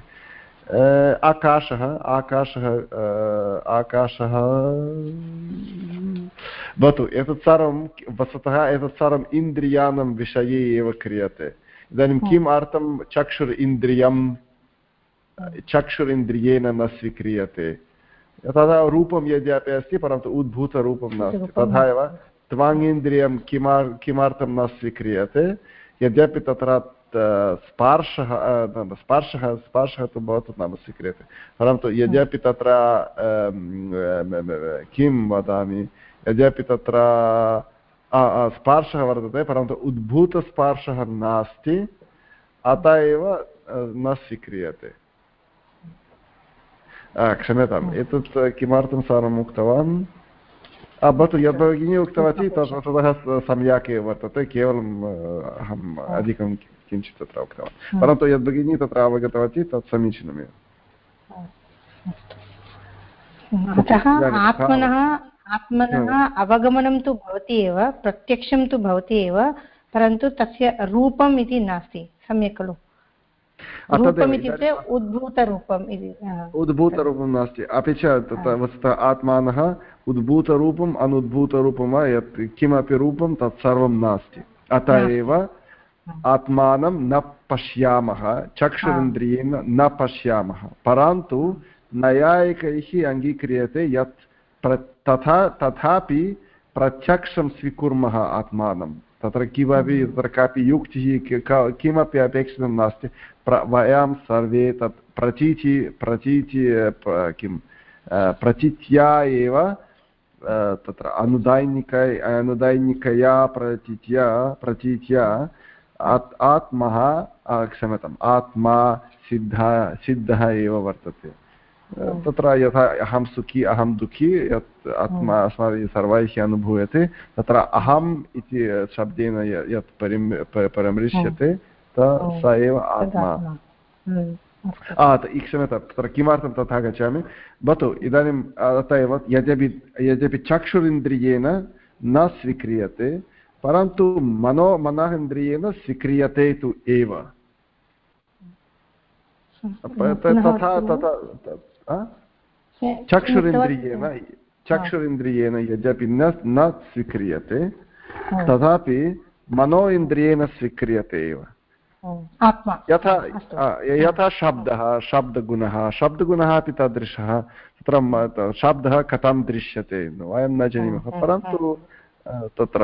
आकाशः आकाशः आकाशः भवतु एतत् सर्वं वस्तुतः एतत् सर्वम् इन्द्रियाणां विषये एव क्रियते इदानीं किम् अर्थं चक्षुर् इन्द्रियं चक्षुरिन्द्रियेण न स्वीक्रियते तदा रूपं यद्यपि अस्ति परन्तु उद्भूतरूपं नास्ति तथा एव त्वाङ्गिन्द्रियं किमर् किमर्थं न स्वीक्रियते यद्यपि तत्र स्पार्शः स्पर्शः स्पर्शः तु भवतु नाम स्वीक्रियते परन्तु यद्यपि तत्र किं वदामि यद्यपि तत्र स्पार्शः वर्तते परन्तु उद्भूतस्पार्शः नास्ति अत एव न स्वीक्रियते क्षम्यताम् एतत् किमर्थं सर्वम् उक्तवान् भवतु यद् भगिनी उक्तवती तत् सम्यक् एव वर्तते केवलम् अहम् अधिकं किञ्चित् तत्र उक्तवान् परन्तु यद् भगिनी तत्र अवगतवती तत् समीचीनमेव अतः आत्मनः आत्मनः अवगमनं तु भवति एव प्रत्यक्षं तु भवति एव परन्तु तस्य रूपम् इति नास्ति सम्यक् खलु? रूपम् इत्युक्ते उद्भूतरूपम् इति उद्भूतरूपं नास्ति अपि च वस्तुतः आत्मानः उद्भूतरूपम् अनुद्भूतरूपं वा यत् किमपि रूपं तत्सर्वं नास्ति अत एव आत्मानं न पश्यामः चक्षुरिन्द्रियेण न पश्यामः परन्तु नैयायिकैः अङ्गीक्रियते यत् प्र तथा तथापि प्रत्यक्षं स्वीकुर्मः आत्मानं तत्र किमपि तत्र कापि युक्तिः किमपि अपेक्षितं नास्ति वयं सर्वे तत् प्रचीचि प्रचीचि किं प्रचित्या एव तत्र अनुदैनिक अनुदैनिकया प्रचित्या प्रचित्या आत् आत्मः क्षम्यताम् आत्मा सिद्धः सिद्धः एव वर्तते। तत्र यथा अहं सुखी अहं दुःखी यत् आत्मा अस्माभिः सर्वैः अनुभूयते तत्र अहम् इति शब्देन यत् परिम् परिमृश्यते स एव आत्मा। क्षम्यता तत्र किमर्थं तथा गच्छामि? भवतु इदानीम् अत एव यद्यपि यद्यपि चक्षुरिन्द्रियेण न स्वीक्रियते परन्तु मनो मनः इन्द्रियेण स्वीक्रियते तु एव। तथा तथा चक्षुरिन्द्रियेण चक्षुरिन्द्रियेण यद्यपि न न स्वीक्रियते तथापि मनो इन्द्रियेण स्वीक्रियते एव। यथा यथा शब्दः शब्दगुणः शब्दगुणः अपि तादृशः। तत्र शब्दः कथं दृश्यते? वयं न जानीमः। परन्तु तत्र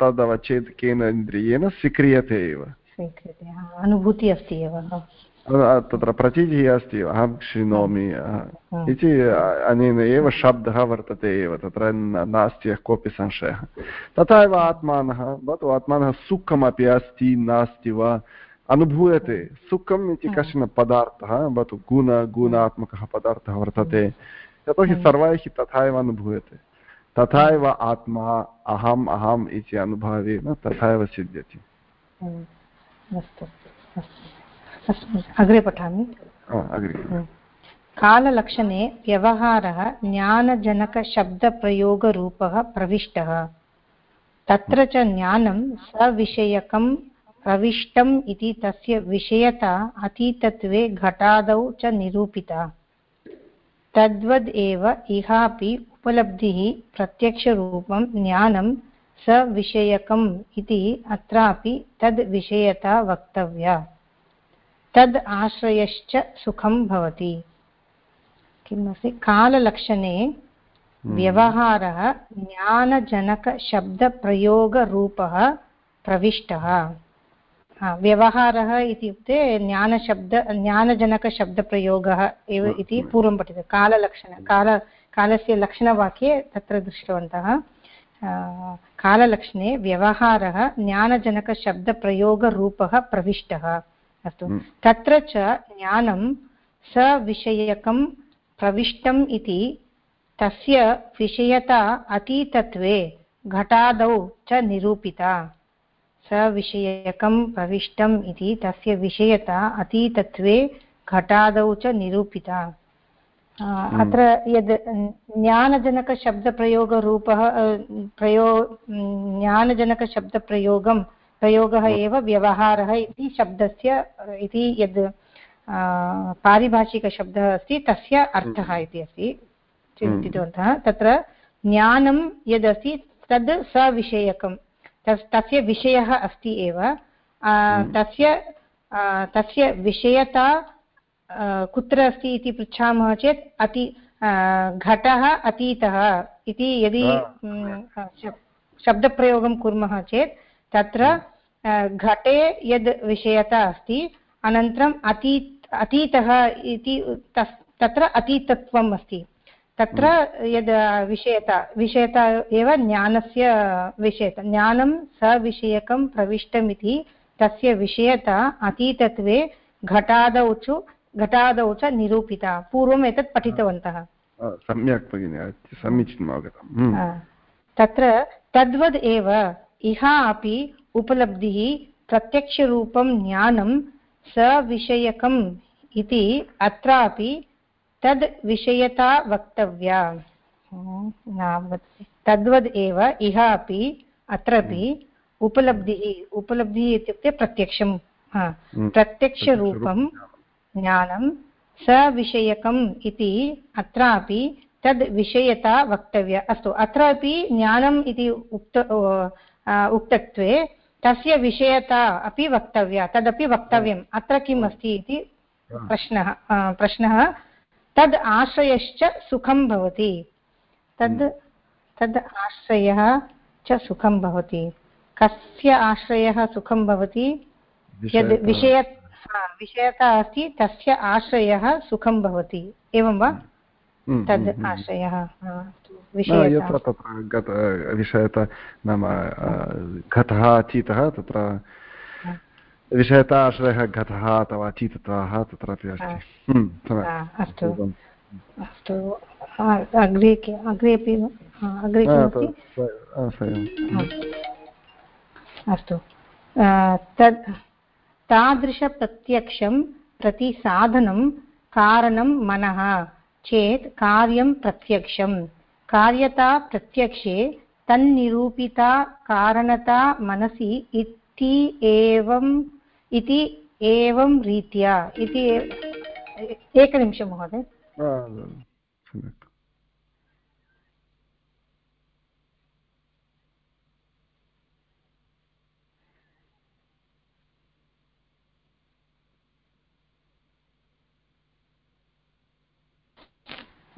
तदवचेत् केन इन्द्रियेण स्वीक्रियते एव। अनुभूतिः अस्ति एव। तत्र प्रतीतिः अस्ति अहं शृणोमि इति अनेन एव शब्दः वर्तते एव तत्र नास्ति कोऽपि संशयः तथा एव आत्मानः भवतु आत्मानः सुखमपि अस्ति नास्ति वा अनुभूयते सुखम् इति कश्चन पदार्थः भवतु गुण गुणात्मकः पदार्थः वर्तते यतोहि सर्वैः तथा एव अनुभूयते तथा एव आत्मा अहम् अहम् इति अनुभवेन तथा एव सिद्ध्यति अस्तु अग्रे पठामि। काललक्षणे व्यवहारः ज्ञानजनकशब्दप्रयोगरूपः प्रविष्टः। तत्र च ज्ञानं सविषयकं प्रविष्टम् इति तस्य विषयता अतीतत्वे घटादौ च निरूपिता। तद्वद् एव इहापि उपलब्धिः प्रत्यक्षरूपं ज्ञानं सविषयकम् इति अत्रापि तद्विषयता वक्तव्या। तद् आश्रयश्च सुखं भवति। किम् अस्ति काललक्षणे हम्म। व्यवहारः ज्ञानजनकशब्दप्रयोगरूपः प्रविष्टः। व्यवहारः इत्युक्ते ज्ञानशब्द ज्ञानजनकशब्दप्रयोगः एव इति हम्म। पूर्वं पठितं। काललक्षण काल कालस्य लक्षणवाक्ये तत्र दृष्टवन्तः। काललक्षणे व्यवहारः ज्ञानजनकशब्दप्रयोगरूपः प्रविष्टः। अस्तु हम्म। तत्र च ज्ञानं सविषयकं प्रविष्टम् इति तस्य विषयता अतीतत्वे घटादौ च निरूपिता सविषयकं प्रविष्टम् इति तस्य विषयता अतीतत्वे घटादौ च निरूपिता हम्म। अत्र यद् ज्ञानजनकशब्दप्रयोगरूपः प्रयो ज्ञानजनकशब्दप्रयोगं प्रयोगः एव व्यवहारः इति शब्दस्य इति यद् पारिभाषिकशब्दः अस्ति तस्य अर्थः इति अस्ति चिन्तितवन्तः। तत्र ज्ञानं यदस्ति तद् सविषयकं तस् तस्य विषयः अस्ति एव। तस्य तस्य विषयता कुत्र अस्ति इति पृच्छामः चेत् अति घटः अतीतः इति यदि शब्दप्रयोगं कुर्मः चेत् तत्र घटे यद् विषयता अस्ति अनन्तरम् अती अतीतः इति तत्र अतीतत्वम् अस्ति। तत्र यद् विषयता विषयता एव ज्ञानस्य विषयता ज्ञानं सविषयकं प्रविष्टमिति तस्य विषयता अतीतत्वे घटादौ च घटादौ च निरूपिता। पूर्वम् एतत् पठितवन्तः। सम्यक् भगिनि समीचीनम् अवगतम्। तत्र तद्वद् एव इह अपि उपलब्धिः प्रत्यक्षरूपं ज्ञानं सविषयकम् इति अत्रापि तद् विषयता वक्तव्या। तद्वद् एव इह अपि अत्रापि उपलब्धिः उपलब्धिः इत्युक्ते प्रत्यक्षं। प्रत्यक्षरूपं ज्ञानं सविषयकम् इति अत्रापि तद् विषयता वक्तव्या। अस्तु अत्रापि ज्ञानम् इति उक्त उक्तत्वे तस्य विषयता अपि वक्तव्या तदपि वक्तव्यम्। अत्र किम् अस्ति इति प्रश्नः प्रश्नः। तद् आश्रयश्च सुखं भवति। तद् तद् आश्रयः च सुखं भवति। कस्य आश्रयः सुखं भवति? यद् विषय विषयता अस्ति तस्य आश्रयः सुखं भवति। एवं वा? तद्। आशयः यत्र तत्र विषयता नाम घतः अतीतः तत्र विषयता आश्रयः घतः अथवा अतीतताः तत्रापि अस्ति। अस्तु। अस्तु अग्रे अग्रे अपि अग्रे अस्तु। तद् तादृशप्रत्यक्षं प्रति साधनं कारणं मनः चेत् कार्यं प्रत्यक्षं कार्यता प्रत्यक्षे तन्निरूपिता कारणता मनसि इति एवम् इति एवं रीत्या इति एकनिमिषं महोदय।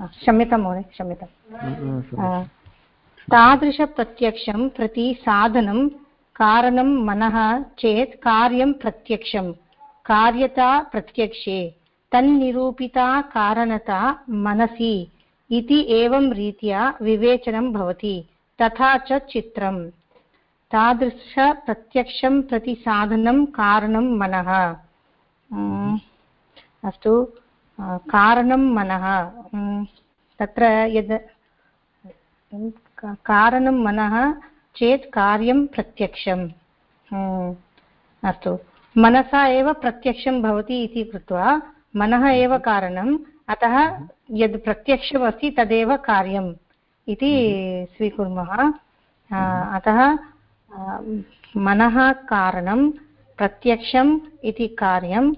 क्षम्यतां महोदय क्षम्यतां। तादृशप्रत्यक्षं प्रति साधनं कारणं मनः चेत् कार्यं प्रत्यक्षं। कार्यता प्रत्यक्षे तन्निरूपिता कारणता मनसि इति एवं रीत्या विवेचनं भवति तथा च चित्रम्। तादृशप्रत्यक्षं प्रति साधनं कारणं मनः। अस्तु। कारणं मनः तत्र यद् कारणं मनः चेत् कार्यं प्रत्यक्षम्। अस्तु। मनसा एव प्रत्यक्षं भवति इति कृत्वा मनः एव कारणम् अतः यद् प्रत्यक्षमस्ति तदेव कार्यम् इति स्वीकुर्मः। अतः मनः कारणं प्रत्यक्षम् इति कार्यं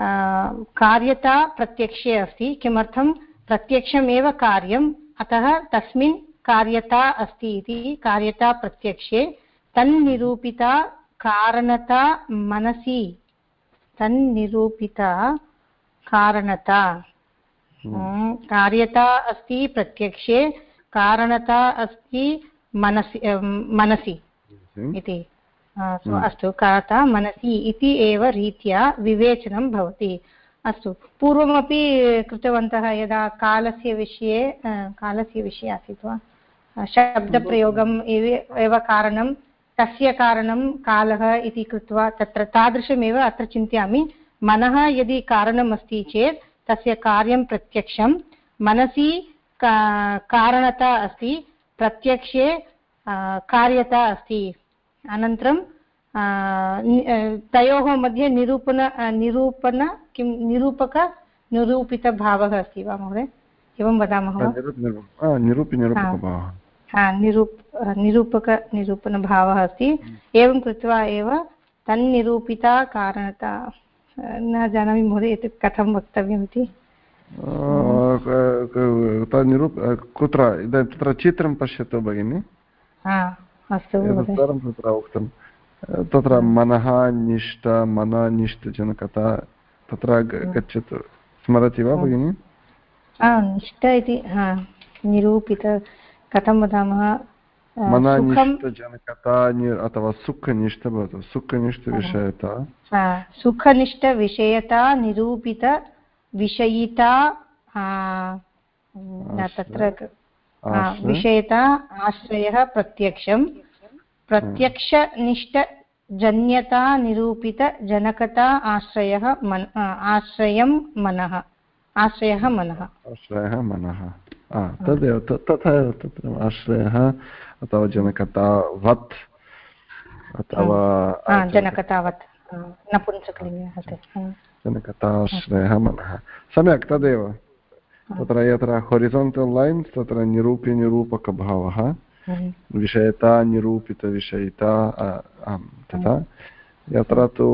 कार्यता प्रत्यक्षे अस्ति किमर्थं? प्रत्यक्षमेव कार्यम् अतः तस्मिन् कार्यता अस्ति इति कार्यता प्रत्यक्षे तन्निरूपिता कारणता मनसि। तन्निरूपिता कारणता। हम्म। कार्यता अस्ति प्रत्यक्षे कारणता अस्ति मनसि मनसि इति। हम्म। अस्तु काता मनसि इति एव रीत्या विवेचनं भवति। अस्तु पूर्वमपि कृतवन्तः यदा कालस्य विषये कालस्य विषये आसीत् वा? शब्दप्रयोगम् एव एव कारणं तस्य कारणं कालः इति कृत्वा तत्र तादृशमेव अत्र चिन्तयामि। मनः यदि कारणम् अस्ति चेत् तस्य कार्यं प्रत्यक्षं मनसि कारणता अस्ति प्रत्यक्षे कार्यता अस्ति। अनन्तरं तयोः मध्ये निरूपण निरूपण किं निरूपक निरूपितभावः अस्ति वा महोदय? एवं वदामः वा? निरूप निरूपकनिरूपणभावः अस्ति। एवं कृत्वा एव तन्निरूपिता कारणता। न जानामि महोदय एतत् कथं वक्तव्यमिति। निरूप कुत्र इदानीं तत्र चित्रं पश्यतु भगिनि। अस्तु उक्तं तत्र मनः निष्ठ मनः निष्ठजनकता तत्र गच्छतु स्मरति वा भगिनि निष्ठ इति निरूपित कथं वदामः मननिष्ठजनकता अथवा सुखनिष्ठ भवतु सुखनिष्ठविषयता सुखनिष्ठविषयता निरूपितविषयिता तत्र विषयता आश्रयः प्रत्यक्षं प्रत्यक्षनिष्ठजन्यता निरूपितजनकता आश्रयः मन आश्रयं मनः। आश्रयः मनः। आश्रयः मनः। तदेव तथा तत्र आश्रयः अथवा जनकतावत् अथवा जनकतावत्। जनकताश्रयः मनः। सम्यक् तदेव। तत्र यत्र होरिसोण्टल् लैन्स् तत्र निरूप्यनिरूपकभावः। विषयता निरूपितविषयिता आम् तथा यत्र तु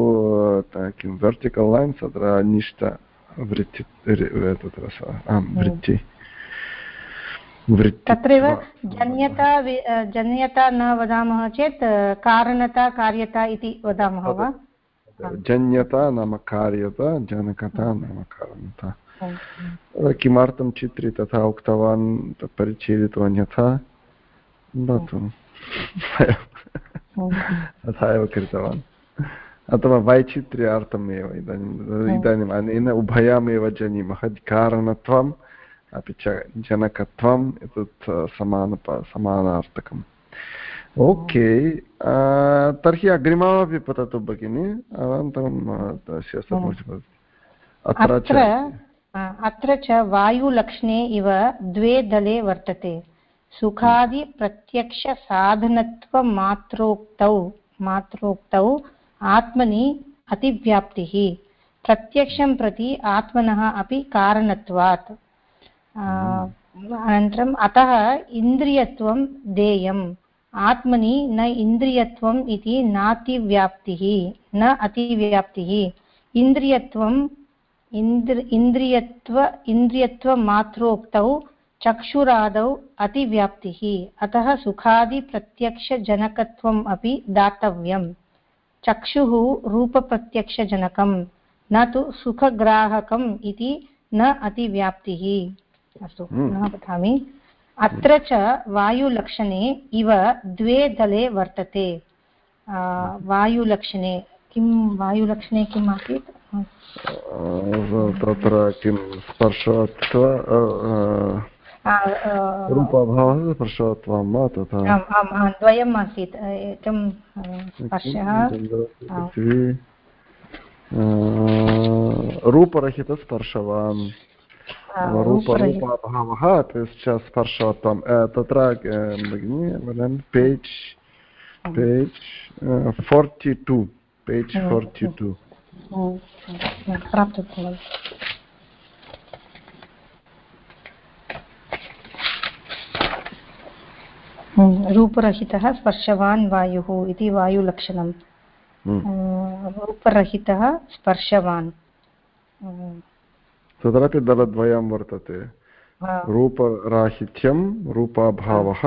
किं वर्टिकल् लैन्स् तत्र निष्ठ वृत्ति तत्र आं वृत्ति तत्रैव जन्यता जन्यता न वदामः चेत् कारणता कार्यता इति वदामः वा जन्यता नाम कार्यता जनकता नाम कारणता किमर्थं चित्रे तथा उक्तवान् परिचीलितवान् यथा भवतु तथा एव कृतवान् अथवा वैचित्र्यार्थमेव इदानीम् इदानीम् अनेन उभयमेव जानीमः कारणत्वं अपि च जनकत्वम् एतत् समान समानार्थकम् ओके तर्हि अग्रिममपि पततु भगिनि अनन्तरं अत्र च वायुलक्षणे इव द्वे दले वर्तते सुखादिप्रत्यक्षसाधनत्वमात्रोक्तौ मात्रोक्तौ आत्मनि अतिव्याप्तिः प्रत्यक्षं प्रति आत्मनः अपि कारणत्वात् अनन्तरम् अतः इन्द्रियत्वं देयम् आत्मनि न इन्द्रियत्वम् इति नातिव्याप्तिः न अतिव्याप्तिः इन्द्रियत्वम् इन्द्र इन्द्रियत्व इन्द्रियत्वमात्रोक्तौ चक्षुरादौ अतिव्याप्तिः। अतः सुखादिप्रत्यक्षजनकत्वम् अपि दातव्यम्। चक्षुः रूपप्रत्यक्षजनकं न तु सुखग्राहकम् इति न अतिव्याप्तिः। अस्तु हम्म। पुनः पठामि। अत्र च वायुलक्षणे इव द्वे दले वर्तते। वायुलक्षणे किं वायुलक्षणे किम् आसीत्? तत्र किं स्पर्शत्व रूपभावः स्पर्शत्वं वा तथा द्वयम् आसीत् एकं स्पर्शः। रूपरहितस्पर्शवान् रूपरूपाभावः तश्च स्पर्शत्वं तत्र भगिनि वदन् page page forty two page forty two. रूपरहितः स्पर्शवान् वायुः इति वायुलक्षणं रूपरहितः स्पर्शवान् तत्रापि दलद्वयं वर्तते रूपराहित्यं रूपाभावः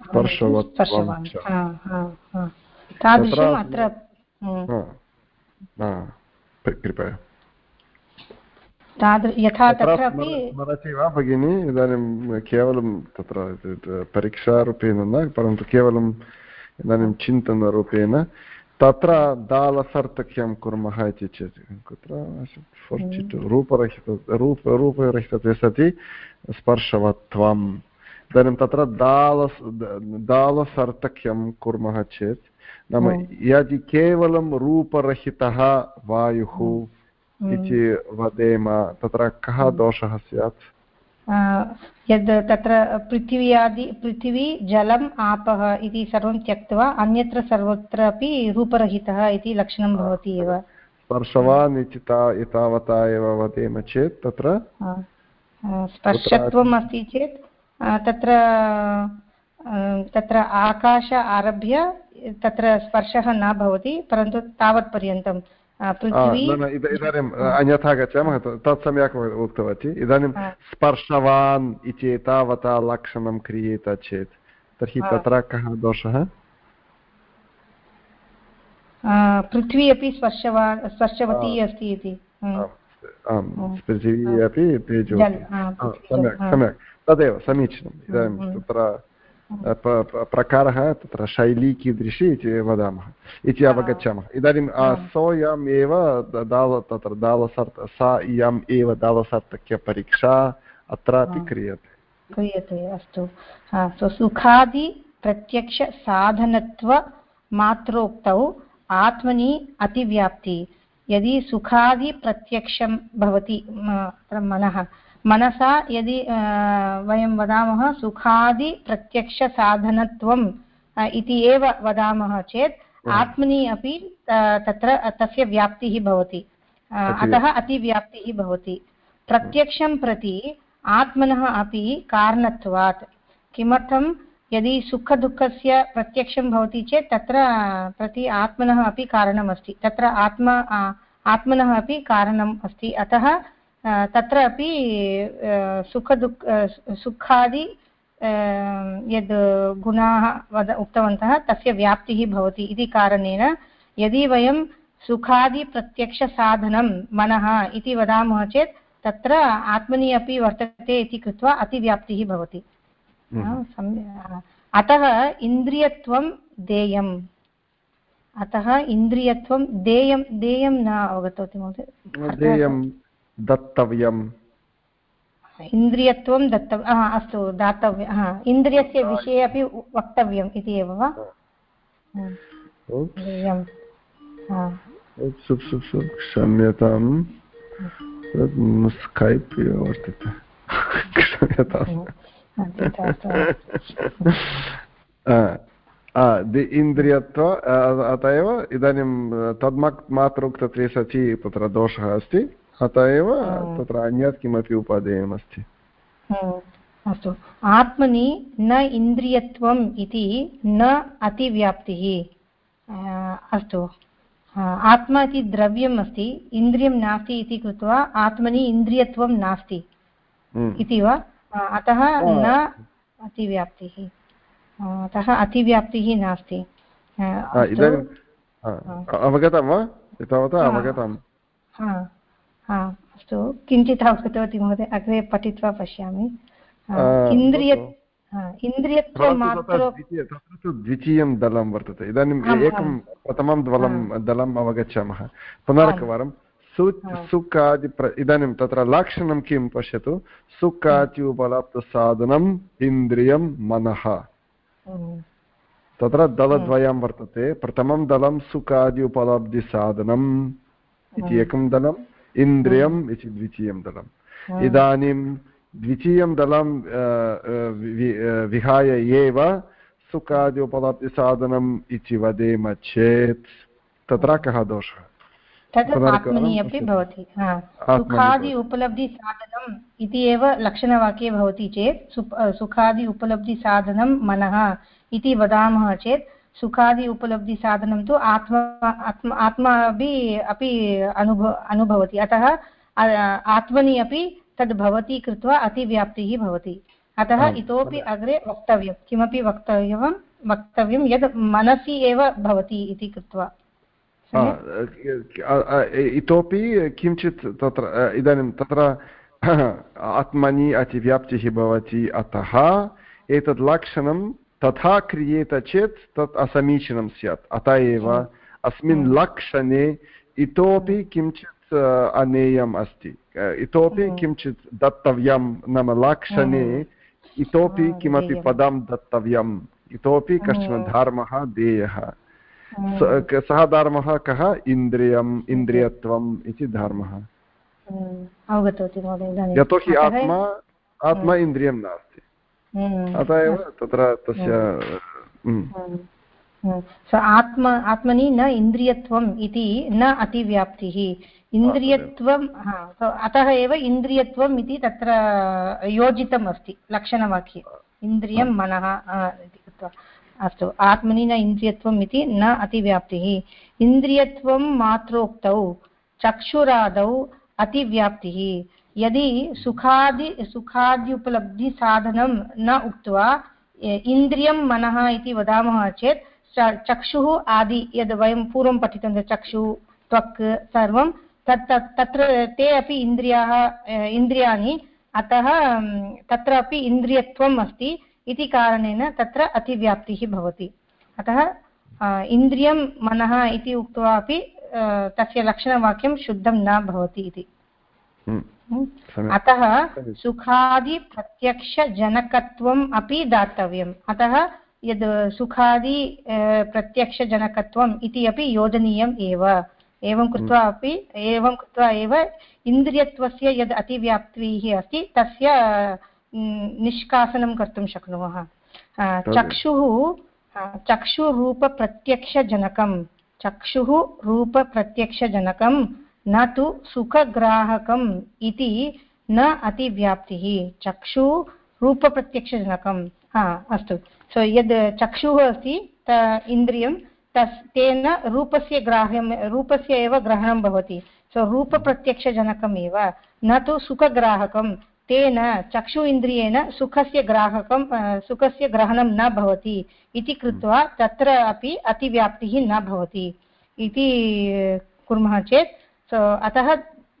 स्पर्शवत्वं कृपया यथा तत्रापि स्मरति वा भगिनि? इदानीं केवलं तत्र परीक्षारूपेण न परन्तु केवलं इदानीं चिन्तनरूपेण तत्र दालसर्तक्यं कुर्मः इति चेत् कुत्र आसीत्? रूपरहित रूप रूपरहितत्वे सति स्पर्शवत्वम्। इदानीं तत्र दाल दालसर्तक्यं कुर्मः चेत् नाम यदि केवलं रूपरहितः वायुः इति वदेम तत्र कः दोषः स्यात्? यद् तत्र पृथिव्यादि पृथिवी जलम् आपः इति सर्वं त्यक्त्वा अन्यत्र सर्वत्र अपि रूपरहितः इति लक्षणं भवति एव। स्पर्शवान् इति एतावता एव वदेम चेत् तत्र? स्पर्शत्वम् अस्ति चेत् तत्र तत्र आकाश आरभ्य तत्र स्पर्शः न भवति परन्तु तावत्पर्यन्तं इदानीम् अन्यथा गच्छामः तत् सम्यक् उक्तवती इदानीं स्पर्शवान् इति एतावता लक्षणं क्रियेत चेत् तर्हि तत्र कः दोषः पृथ्वी अपि स्पर्शवान् स्पर्शवती अस्ति इति। आम्। पृथिवी अपि तेजो सम्यक् सम्यक् तदेव समीचीनम् इदानीं। तत्र प्रकारः तत्र शैली कीदृशी इति वदामः इति। अवगच्छामः इदानीं हा। सोऽयम् एव द- दाल तत्र दालसर्त सा इयम् एव दालसर्तक्यपरीक्षा अत्रापि क्रियते क्रियते अस्तु सो सुखादि प्रत्यक्षसाधनत्वमात्रोक्तौ आत्मनि अतिव्याप्ति यदि सुखादिप्रत्यक्षं भवति मनः मनसा यदि वयं वदामः सुखादिप्रत्यक्षसाधनत्वम् इति एव वदामः चेत् आत्मनि अपि तत्र तस्य व्याप्तिः भवति। अतः अतिव्याप्तिः भवति। प्रत्यक्षं प्रति आत्मनः अपि कारणत्वात्। किमर्थं? यदि सुखदुःखस्य प्रत्यक्षं भवति चेत् तत्र प्रति आत्मनः अपि कारणमस्ति। तत्र आत्मा आत्मनः अपि कारणम् अस्ति अतः तत्र अपि सुखदुःख सुखादि यद् गुणाः वद उक्तवन्तः तस्य व्याप्तिः भवति इति कारणेन यदि वयं सुखादिप्रत्यक्षसाधनं मनः इति वदामः चेत् तत्र आत्मनि अपि वर्तते इति कृत्वा अतिव्याप्तिः भवति। हम्म। अतः इन्द्रियत्वं देयम्। अतः इन्द्रियत्वं देयं देयं न अवगतवती महोदय। देयं। दत्तव्यम्। इन्द्रियत्वं दत्तव्यं हा अस्तु दातव्यं हा इन्द्रियस्य विषये अपि वक्तव्यम् इति एव वा? क्षम्यताम्। स्कैप् वर्तते क्षम्यताम्। <laughs> इन्द्रियत्व अत एव इदानीं तद्मक् मात्रोक्तत्वे सचि तत्र दोषः अस्ति। अत एव तत्र अन्यत् किमपि उपादेयमस्ति अस्तु। आत्मनि न इन्द्रियत्वम् इति न अतिव्याप्तिः। अस्तु। आत्मा इति द्रव्यम् अस्ति इन्द्रियं नास्ति इति कृत्वा आत्मनि इन्द्रियत्वं नास्ति हम्म। इति वा? अतः न अतिव्याप्तिः। अतः अतिव्याप्तिः नास्ति। अवगतं वा? एतावता हा। हा अस्तु। किञ्चित् अवगतवती महोदय अग्रे पठित्वा पश्यामि। इन्द्रिय। हा, तत्र तु द्वितीयं दलं वर्तते। इदानीम् एकं। प्रथमं दलं दलम् अवगच्छामः। पुनरेकवारं सु। सुखादि प्र इदानीं तत्र लक्षणं किं पश्यतु? सुखाद्युपलब्धसाधनम् इन्द्रियं मनः। तत्र दलद्वयं वर्तते। प्रथमं दलं सुखादि उपलब्धिसाधनम् इति एकं दलम् इन्द्रियम् इति द्वितीयं दलम् इदानीं द्वितीयं दलं विहाय एव सुखादि उपलब्धिसाधनम् इति वदेम चेत्। तत्र कः दोषः? हा। सुखादि उपलब्धिसाधनम् इति एव लक्षणवाक्ये भवति चेत् सुखादि उपलब्धिसाधनं मनः इति वदामः चेत् सुखादि उपलब्धिसाधनं तु आत्मा आत्मा आत्मा अपि अपि अनुभव अनुभवति। अतः आत्मनि अपि तद् भवति कृत्वा अतिव्याप्तिः भवति। अतः इतोपि अग्रे वक्तव्यं। किमपि वक्तव्यं वक्तव्यं यद् मनसि एव भवति इति कृत्वा। इतोपि किञ्चित् तत्र इदानीं तत्र आत्मनि अतिव्याप्तिः भवति। अतः एतत् लक्षणं तथा क्रियेत चेत् तत् असमीचीनं स्यात् अतः एव अस्मिन् लक्षणे इतोपि किञ्चित् अनेयम् अस्ति इतोपि किञ्चित् दत्तव्यं नाम लक्षणे इतोपि किमपि पदं दत्तव्यम् इतोपि कश्चन धर्मः देयः सः धर्मः कः इन्द्रियम् इन्द्रियत्वम् इति धर्मः यतोहि आत्मा आत्मा इन्द्रियं नास्ति अतः एव तत्र तस्य हम्म, हम्म, हम्म। सो आत्म आत्मनि न इन्द्रियत्वम् इति न अतिव्याप्तिः। इन्द्रियत्वं अतः एव इन्द्रियत्वम् इति तत्र योजितम् अस्ति लक्षणवाक्ये। इन्द्रियं मनः इति कृत्वा। अस्तु आत्मनि न इन्द्रियत्वम् इति न अतिव्याप्तिः। इन्द्रियत्वं मात्रोक्तौ चक्षुरादौ अतिव्याप्तिः। यदि सुखादि सुखाद्युपलब्धिसाधनं न उक्त्वा इन्द्रियं मनः इति वदामः चेत् चक्षुः आदि यद् वयं पूर्वं पठितं चक्षुः, त्वक् सर्वं, तत् तत्र ते अपि इन्द्रियाः इन्द्रियाणि, अतः तत्र अपि इन्द्रियत्वम् अस्ति इति कारणेन तत्र अतिव्याप्तिः भवति अतः इन्द्रियं मनः इति उक्त्वा अपि तस्य लक्षणवाक्यं शुद्धं न भवति इति हम्म। अतः सुखादिप्रत्यक्षजनकत्वम् अपि दातव्यम्। अतः यद् सुखादि प्रत्यक्षजनकत्वम् इति अपि योजनीयम् एव। एवं कृत्वा हम्म। अपि एवं कृत्वा एव इन्द्रियत्वस्य यद् अतिव्याप्तिः अस्ति तस्य निष्कासनं कर्तुं शक्नुमः। चक्षुः चक्षुरूपप्रत्यक्षजनकं चक्षुः रूपप्रत्यक्षजनकं न तु सुखग्राहकम् इति न अतिव्याप्तिः। चक्षु रूपप्रत्यक्षजनकं हा, अस्तु। सो यद् चक्षुः अस्ति, त इन्द्रियं, तस्, तेन रूपस्य ग्राह्यं रूपस्य एव ग्रहणं भवति। सो रूपप्रत्यक्षजनकम् एव न तु सुखग्राहकं तेन चक्षु इन्द्रियेण सुखस्य ग्राहकं सुखस्य ग्रहणं न भवति। इति कृत्वा तत्र अपि अतिव्याप्तिः न भवति। इति कुर्मः चेत् सो अतः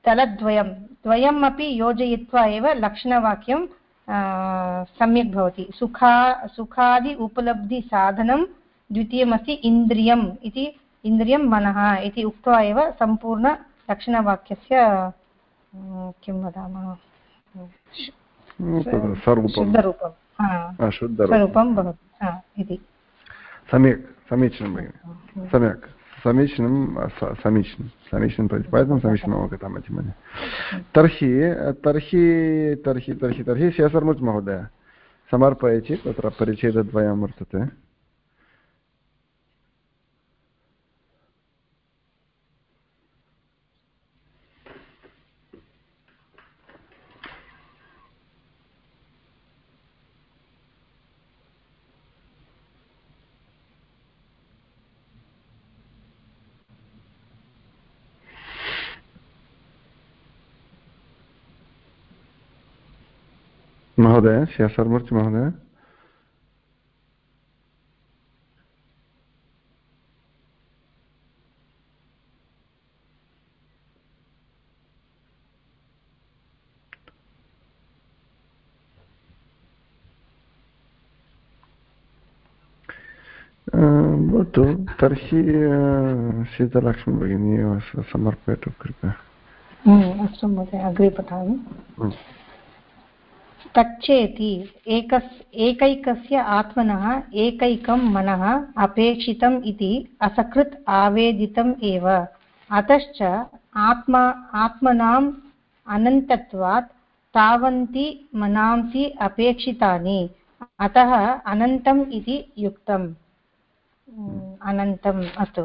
दलद्वयं द्वयम् अपि योजयित्वा एव लक्षणवाक्यं सम्यक् भवति। सुखा सुखादि उपलब्धिसाधनं द्वितीयमस्ति इन्द्रियम् इति इन्द्रियं मनः इति उक्त्वा एव सम्पूर्णलक्षणवाक्यस्य किं वदामः? शुद्धरूपं स्वरूपं भवति इति। सम्यक् समीचीनं भगिनि। सम्यक्। समीचीनं समीचीनं समीचीनं प्रतिपादितं समीचीनम् अवगतम् इति मन्ये तर्हि तर्हि तर्हि तर्हि तर्हि शेषर्मुच् महोदय समर्पय चेत् तत्र परिच्छेदद्वयं वर्तते महोदय शेषर्मूर्ति महोदय। भवतु तर्हि शीतलक्ष्मी भगिनी समर्पयतु कृपया। अस्तु महोदय अग्रे पठामि। तच्चेति। एकस्, एकैकस्य आत्मनः, एकैकं मनः अपेक्षितम् इति असकृत् आवेदितम् एव। अतश्च आत्मा, आत्मनाम् अनन्तत्वात् तावन्ति मनांसि अपेक्षितानि। अतः अनन्तम् इति युक्तम्। अनन्तम्, अस्तु।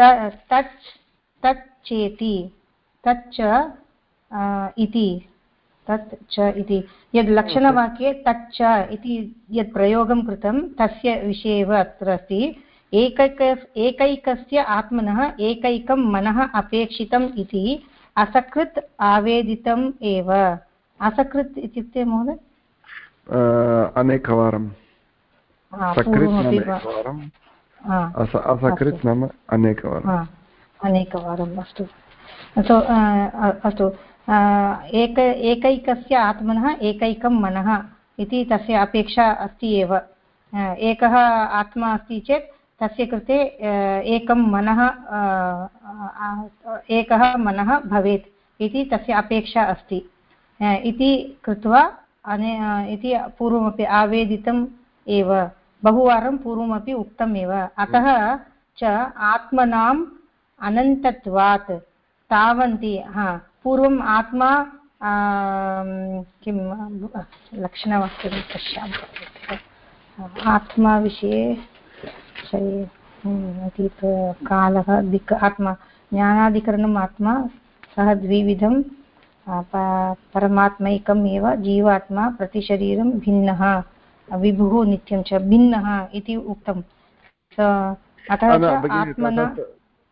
तच्, तच्चेति। तच्च इति। तत् च इति। यद् लक्षणवाक्ये तच्च इति यत् प्रयोगं कृतं तस्य विषये एव अत्र अस्ति। एकैक एकैकस्य आत्मनः एकैकं मनः अपेक्षितम् इति असकृत् आवेदितम् एव। असकृत् इत्युक्ते महोदय? अनेकवारं। असकृत् नाम अनेकवारम् अनेकवारम् अस्तु। अस्तु। एक, एकैकस्य आत्मनः एकैकं मनः इति तस्य अपेक्षा अस्ति एव। एकः आत्मा अस्ति चेत् तस्य कृते एकं मनः एकः मनः भवेत् इति तस्य अपेक्षा अस्ति। इति कृत्वा अने इति पूर्वमपि आवेदितम् एव। बहुवारं पूर्वमपि उक्तम् एव। अतः च आत्मनाम् अनन्तत्वात् तावन्ति, हा। पूर्वम् आत्मा किं लक्षणवाक्यं पश्यामः। आत्माविषये अतीतकालः दिक् आत्मा ज्ञानाधिकरणम् आत्मा सः द्विविधं परमात्मैकम् एव जीवात्मा प्रतिशरीरं भिन्नः विभुः नित्यं च भिन्नः इति उक्तम् अतः आत्मना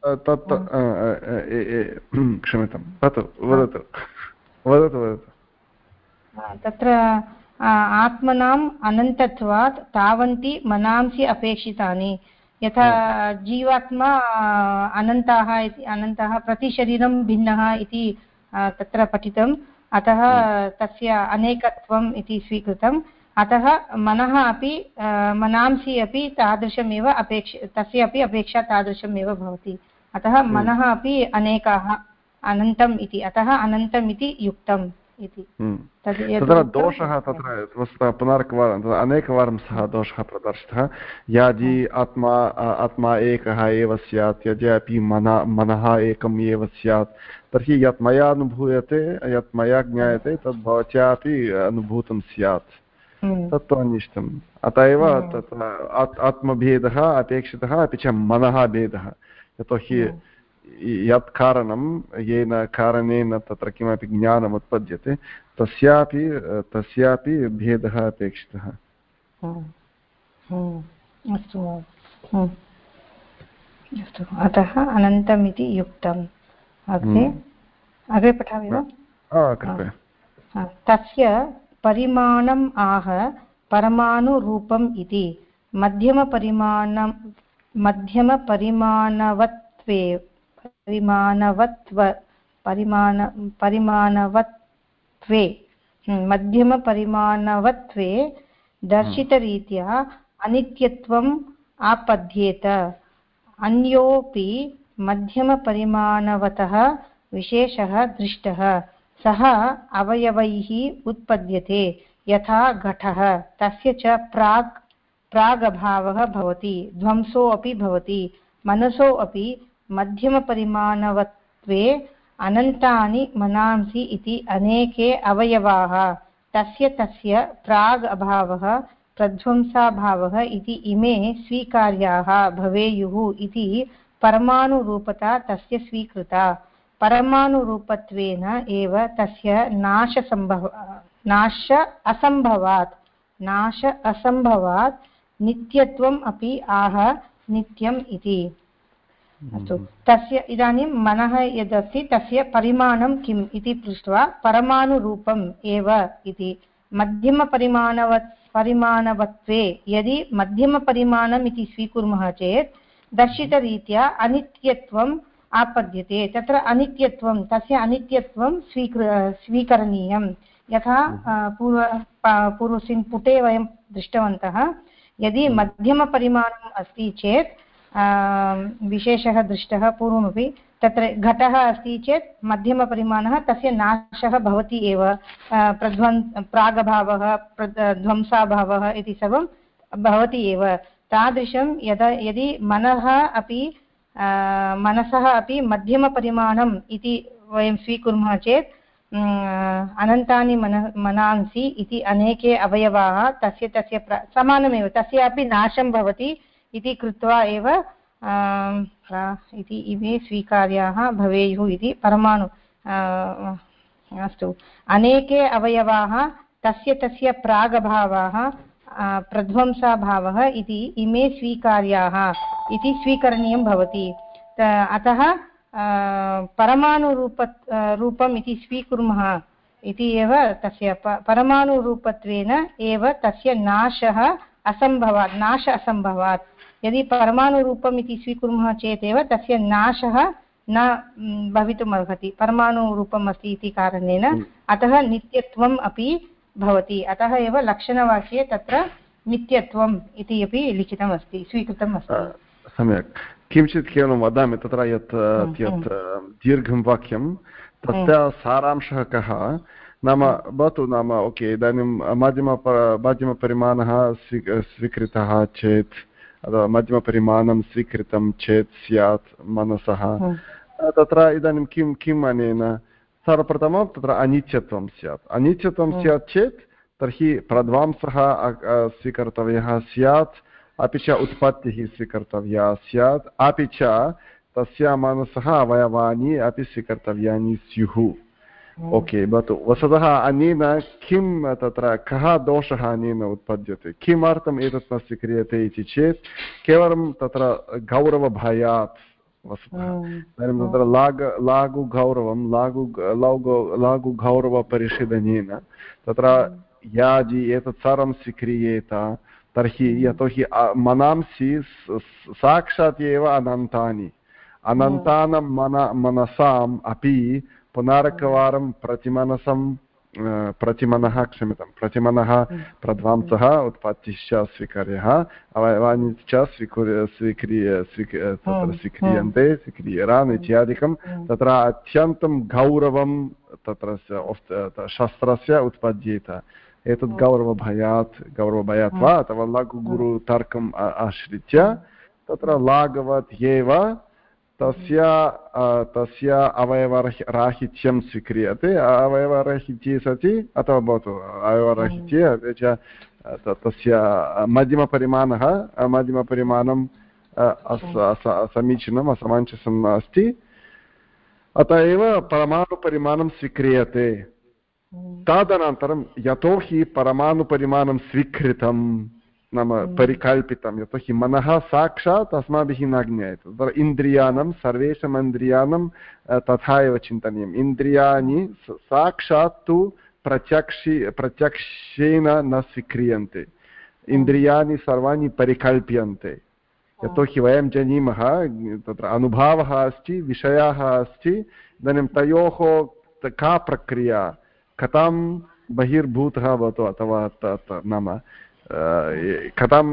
तत् क्षम्यतां तत् वदतु वदतु वदतु तत्र आत्मनाम् अनन्तत्वात् तावन्ति मनांसि अपेक्षितानि यथा जीवात्मा अनन्ताः इति अनन्तः प्रतिशरीरं भिन्नः इति तत्र पठितम् अतः तस्य अनेकत्वम् इति स्वीकृतम्. अतः मनः अपि मनांसि अपि तादृशमेव अपेक्ष तस्य अपि अपेक्षा तादृशमेव भवति. अतः हम्म। मनः अपि अनेकाः अनन्तम् इति अतः अनन्तम् इति युक्तम् इति हम्म। तत्र दोषः तत्र पुनरेकवारं अनेकवारं सः दोषः प्रदर्शितः याजी आत्मा आत्मा एकः एव स्यात् यद्यपि मना मनः एकम् एव स्यात् तर्हि यत् मया अनुभूयते यत् मया ज्ञायते तद् भवत्यापि अनुभूतं स्यात् हम्म। तत्तु अनिष्टम् अत एव हम्म। तत्र आत्मभेदः अपेक्षितः अपि च मनः भेदः यतोहि यत् कारणं येन कारणेन तत्र किमपि ज्ञानम् उत्पद्यते तस्यापि तस्यापि भेदः अपेक्षितः। अस्तु। अस्तु। अतः अनन्तमिति युक्तम्। अग्रे? अग्रे पठामि वा? तस्य परिमाणम् आह परमाणुरूपम् इति। मध्यमपरिमाणं मध्यमपरिमाणवत्वे परिमाणवत्व परिमाण परिमाणवत्वे मध्यमपरिमाणवत्वे दर्शितरीत्या अनित्यत्वम् आपद्येत। अन्योपि मध्यमपरिमाणवतः विशेषः दृष्टः। सः अवयवैः उत्पद्यते, यथा घटः। तस्य च प्राक् प्रागभावः भवति, ध्वंसोऽपि भवति मनसो अपि मध्यमपरिमाणवत्वे अनन्तानि मनांसि इति अनेके अवयवाः। तस्य तस्य प्राग् अभावः प्रध्वंसाभावः इति इमे स्वीकार्याः, भवेयुः इति परमाणुरूपता तस्य स्वीकृता। परमाणुरूपत्वेन एव तस्य नाश असम्भवात्। नाश असम्भवात् नित्यत्वम् अपि आह नित्यम् इति। अस्तु। तस्य इदानीं मनः यदस्ति तस्य परिमाणं किम् इति पृष्ट्वा परमाणुरूपम् एव इति। मध्यमपरिमाणवत् परिमाणवत्वे यदि मध्यमपरिमाणम् इति स्वीकुर्मः चेत् दर्शितरीत्या अनित्यत्वम् आपद्यते। तत्र अनित्यत्वं तस्य अनित्यत्वं स्वीकृ स्वीकरणीयं यथा पूर्व पूर्वस्मिन् पुटे वयं दृष्टवन्तः यदि मध्यमपरिमाणम् अस्ति चेत् विशेषः दृष्टः पूर्वमपि तत्र घटः अस्ति चेत् मध्यमपरिमाणः तस्य नाशः भवति एव। प्रध्वन् प्रागभावः ध्वंसाभावः इति सर्वं भवति एव। तादृशं यदा यदि मनः अपि मनसः अपि मध्यमपरिमाणम् इति वयं स्वीकुर्मः चेत् अनन्तानि मन, मनांसि इति अनेके अवयवाः तस्य तस्य प्र, समानमेव, तस्यापि नाशं भवति इति कृत्वा एव इति इमे स्वीकार्याः भवेयुः इति परमाणु अस्तु। अनेके अवयवाः तस्य तस्य प्रागभावाः प्रध्वंसाभावः इति इमे स्वीकार्याः इति स्वीकरणीयं भवति। अतः परमाणुरूप रूपम् इति स्वीकुर्मः इति एव तस्य परमाणुरूपत्वेन एव तस्य नाशः असम्भवात् नाश असम्भवात्। यदि परमाणुरूपम् इति स्वीकुर्मः चेदेव तस्य नाशः न भवितुम् अर्हति परमाणुरूपम् अस्ति इति कारणेन। अतः नित्यत्वम् अपि भवति। अतः एव लक्षणवाक्ये तत्र नित्यत्वम् इति अपि लिखितमस्ति स्वीकृतम् अस्ति सम्यक्। किञ्चित् केवलं वदामि तत्र यत् यत्। दीर्घं वाक्यं तस्य सारांशः कः नाम भवतु नाम ओके इदानीं मध्यम मध्यमपरिमाणः स्वी स्वीकृतः चेत् अथवा मध्यमपरिमाणं स्वीकृतं चेत् स्यात् मनसः तत्र इदानीं किं किम् अनेन सर्वप्रथमं तत्र अनित्यत्वं स्यात् अनित्यत्वं स्यात् चेत् तर्हि प्रध्वांसः स्वीकर्तव्यः स्यात् अपि च उत्पत्तिः स्वीकर्तव्या स्यात् अपि च तस्य मनसः अवयवानि अपि स्वीकर्तव्यानि स्युः ओके भवतु वस्तुतः अनेन किं तत्र कः दोषः अनेन उत्पद्यते किमर्थम् एतत् न स्वीक्रियते इति चेत् केवलं तत्र गौरवभयात् वस्तुतः इदानीं तत्र लाग लाघुगौरवं लाघु लौगो लाघुगौरवपरिषदनेन तत्र याजि एतत् सर्वं स्वीक्रियेत तर्हि यतोहि मनांसि साक्षात् एव अनन्तानि। अनन्तानां मन मनसाम् अपि पुनरेकवारं प्रतिमनसं प्रतिमनः क्षम्यतां प्रतिमनः प्रध्वांसः उत्पत्तिश्च स्वीकार्यः अवयवानि च स्वीकुर्य स्वीक्रिय तत्र स्वीक्रियन्ते स्वीक्रियरान् इत्यादिकं तत्र अत्यन्तं गौरवं तत्र शस्त्रस्य उत्पद्येत। एतद् गौरवभयात् गौरवभयात् वा अथवा लघुगुरुतर्कम् आश्रित्य तत्र लाघवत् एव तस्य तस्य अवयवराहित्यं स्वीक्रियते अवयवराहित्ये सति अथवा भवतु अवयवराहित्ये अपि च तस्य मध्यमपरिमाणः मध्यमपरिमाणं समीचीनम् असमञ्जसम् अस्ति अत एव परमाणुपरिमाणं स्वीक्रियते तदनन्तरं यतोहि परमाणुपरिमाणं स्वीकृतं नाम परिकल्पितं यतोहि मनः साक्षात् अस्माभिः न ज्ञायते। तत्र इन्द्रियाणां सर्वेषाम् इन्द्रियाणां तथा एव चिन्तनीयम्। इन्द्रियाणि साक्षात् तु प्रत्यक्षि प्रत्यक्षेन न स्वीक्रियन्ते। इन्द्रियाणि सर्वाणि परिकल्प्यन्ते। यतोहि वयं जानीमः तत्र अनुभवः अस्ति विषयः अस्ति इदानीं तयोः का प्रक्रिया? कथं बहिर्भूतः भवतु अथवा नाम कथं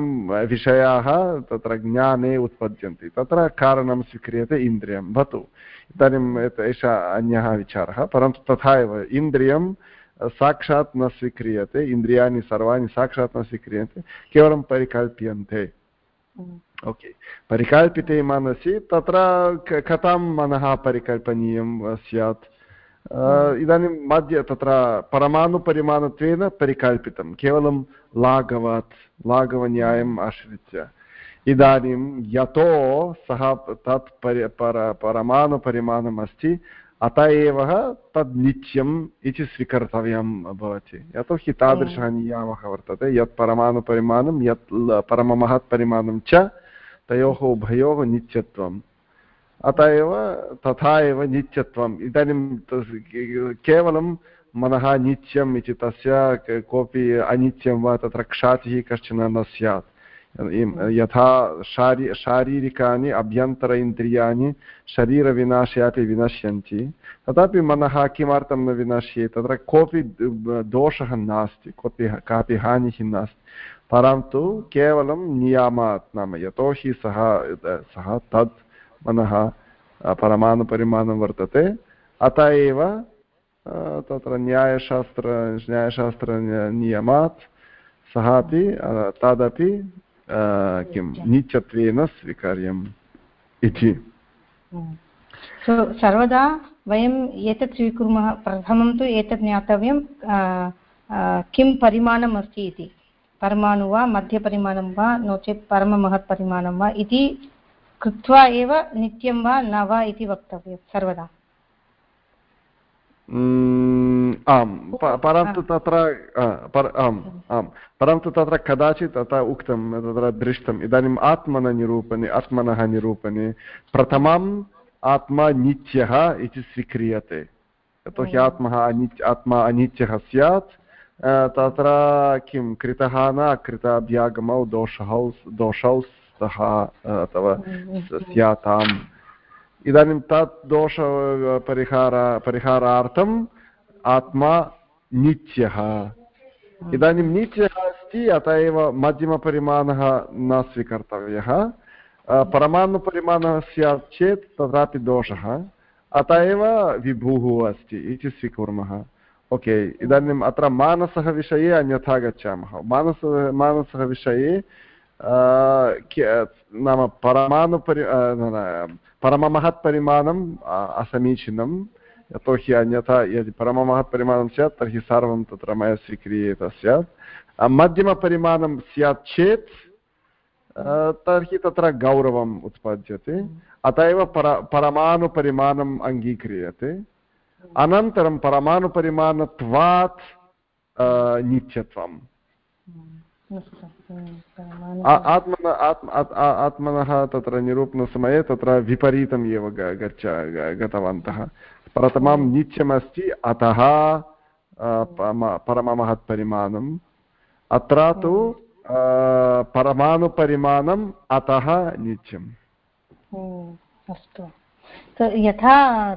विषयाः तत्र ज्ञाने उत्पद्यन्ते। तत्र कारणं स्वीक्रियते इन्द्रियं। भवतु। इदानीम् एषः अन्यः विचारः। परन्तु तथा एव इन्द्रियं साक्षात् न स्वीक्रियते इन्द्रियाणि सर्वाणि साक्षात् न स्वीक्रियन्ते केवलं परिकल्प्यन्ते। ओके। परिकल्पिते मनसि तत्र कथं मनः परिकल्पनीयं स्यात्? इदानीं मध्ये तत्र परमाणुपरिमाणत्वेन परिकल्पितं केवलं लाघवात् लाघवन्यायम् आश्रित्य इदानीं यतो सः तत् परि पर परमाणुपरिमाणम् अस्ति अत एव तद् नित्यम् इति स्वीकर्तव्यं भवति यतोहि तादृशः नियमः वर्तते यत् परमाणुपरिमाणं यत् परममहत् परिमाणं च तयोः उभयोः नित्यत्वम् अत एव तथा एव नित्यत्वम्। इदानीं केवलं मनः नित्यम् इति तस्य कोऽपि अनित्यं वा तत्र क्षातिः कश्चन न स्यात्। यथा शारी, शारीरिकानि अभ्यन्तर इन्द्रियाणि शरीरविनाशे अपि विनश्यन्ति, तथापि मनः किमर्थं न विनश्ये तत्र कोऽपि दोषः नास्ति, कोऽपि कापि हानिः नास्ति। परन्तु केवलं नियामात् नाम, यतोहि सः सः तत् मनः परमाणुपरिमाणं वर्तते। अत एव तत्र न्यायशास्त्र न्यायशास्त्रनियमात् सः अपि तदपि किं नीचत्वेन स्वीकार्यम् इति। सर्वदा वयम् एतत् स्वीकुर्मः प्रथमं तु एतत् ज्ञातव्यं किं परिमाणम् अस्ति इति। परमाणु वा मध्यपरिमाणं वा नो चेत् परममहत् परिमाणं वा इति कृत्वा एव नित्यं वा न वा इति वक्तव्यं सर्वदा। आम् परन्तु तत्र आम् आम् परन्तु तत्र कदाचित् तथा उक्तं तत्र दृष्टम्। इदानीम् आत्मननिरूपणे आत्मनः निरूपणे प्रथमम् आत्मा नित्यः इति स्वीक्रियते। यतोहि आत्मः अनित्य आत्मा अनित्यः स्यात् तत्र किं कृतः न कृताभ्यागमौ दोषौ दोषौ स्तः अथवा स्याताम्। इदानीं तत् दोष परिहार परिहारार्थम् आत्मा नित्यः इदानीं नित्यः अस्ति अत एव मध्यमपरिमाणः न स्वीकर्तव्यः। परमाणुपरिमाणः स्यात् चेत् तत्रापि दोषः। अत एव विभुः अस्ति इति स्वीकुर्मः। ओके इदानीम् अत्र मानसः विषये अन्यथा गच्छामः। मानस मानसः विषये नाम परमाणुपरि परममहत्परिमाणम् असमीचीनं यतोहि अन्यथा यदि परममहत्परिमाणं स्यात् तर्हि सर्वं तत्र मया स्वीक्रियेत स्यात् मध्यमपरिमाणं स्यात् चेत् तर्हि तत्र गौरवम् उत्पद्यते अत एव पर परमाणुपरिमाणम् अङ्गीक्रियते अनन्तरं परमाणुपरिमाणत्वात् नित्यत्वम् आत्मन आत्मनः तत्र निरूपणसमये तत्र विपरीतम् एव गच्छ गतवन्तः। प्रथमं नित्यमस्ति अतः परममहत्परिमाणम्। अत्र तु परमाणुपरिमाणम् अतः नित्यम् अस्तु। यथा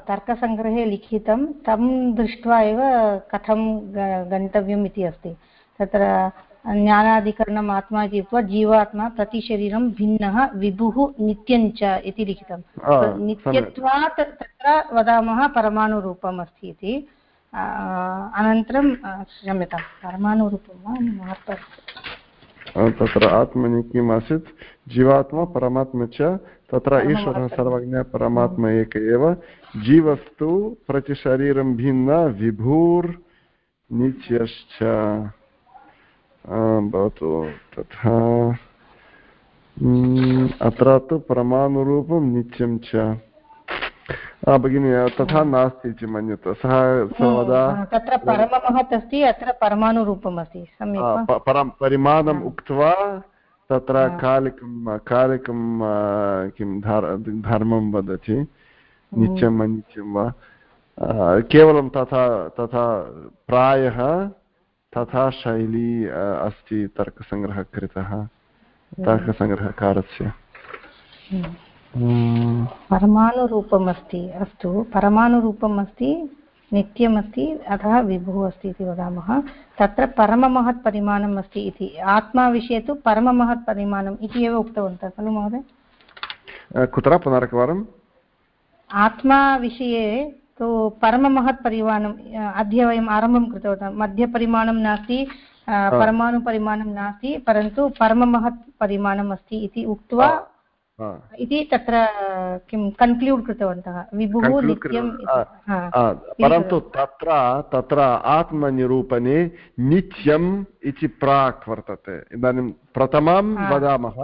तर्कसङ्ग्रहे लिखितं तं दृष्ट्वा एव कथं गन्तव्यम् इति अस्ति। तत्र ज्ञानाधिकरणम् आत्मा इति उक्त्वा जीवात्मा प्रतिशरीरं भिन्नः विभुः नित्यञ्च इति लिखितं। नित्यत्वात् तत्र वदामः परमाणुरूपम् अस्ति इति अनन्तरं क्षम्यतां परमाणुरूपं वा तत्र आत्मनि किम् आसीत्? जीवात्मा परमात्मा च तत्र ईश्वरः सर्वज्ञ परमात्मा एक एव। जीवस्तु प्रतिशरीरं भिन्न विभुर्नित्यश्च भवतु तथा अत्र तु परमानुरूपं नित्यं च भगिनि तथा नास्ति इति मन्यते सः सर्वदा तत्र परममहत् अस्ति अत्र परमाणुरूपम् अस्ति परिमाणम् उक्त्वा तत्र कालिकं कालिकं किं धर्मं वदति नित्यम् अनित्यं वा केवलं तथा तथा प्रायः तथा शैली अस्ति तर्कसङ्ग्रहः कृतः तर्कसङ्ग्रहकारस्य परमाणुरूपम् अस्ति अस्तु परमाणुरूपम् अस्ति नित्यमस्ति अतः विभुः अस्ति इति वदामः। तत्र परममहत् परिमाणम् अस्ति इति आत्माविषये तु परममहत् परिमाणम् इति एव उक्तवन्तः खलु महोदय? कुत्र? पुनरेकवारम्? आत्माविषये तु परममहत् परिमाणम् अद्य वयम् आरम्भं कृतवन्तः मध्यपरिमाणं नास्ति परमाणुपरिमाणं नास्ति परन्तु परममहत् परिमाणम् अस्ति इति उक्त्वा इति तत्र किं कन्क्लूड् कृतवन्तः। विभुः नित्यं परन्तु तत्र तत्र आत्मनिरूपणे नित्यम् इति प्राक् वर्तते। इदानीं प्रथमं वदामः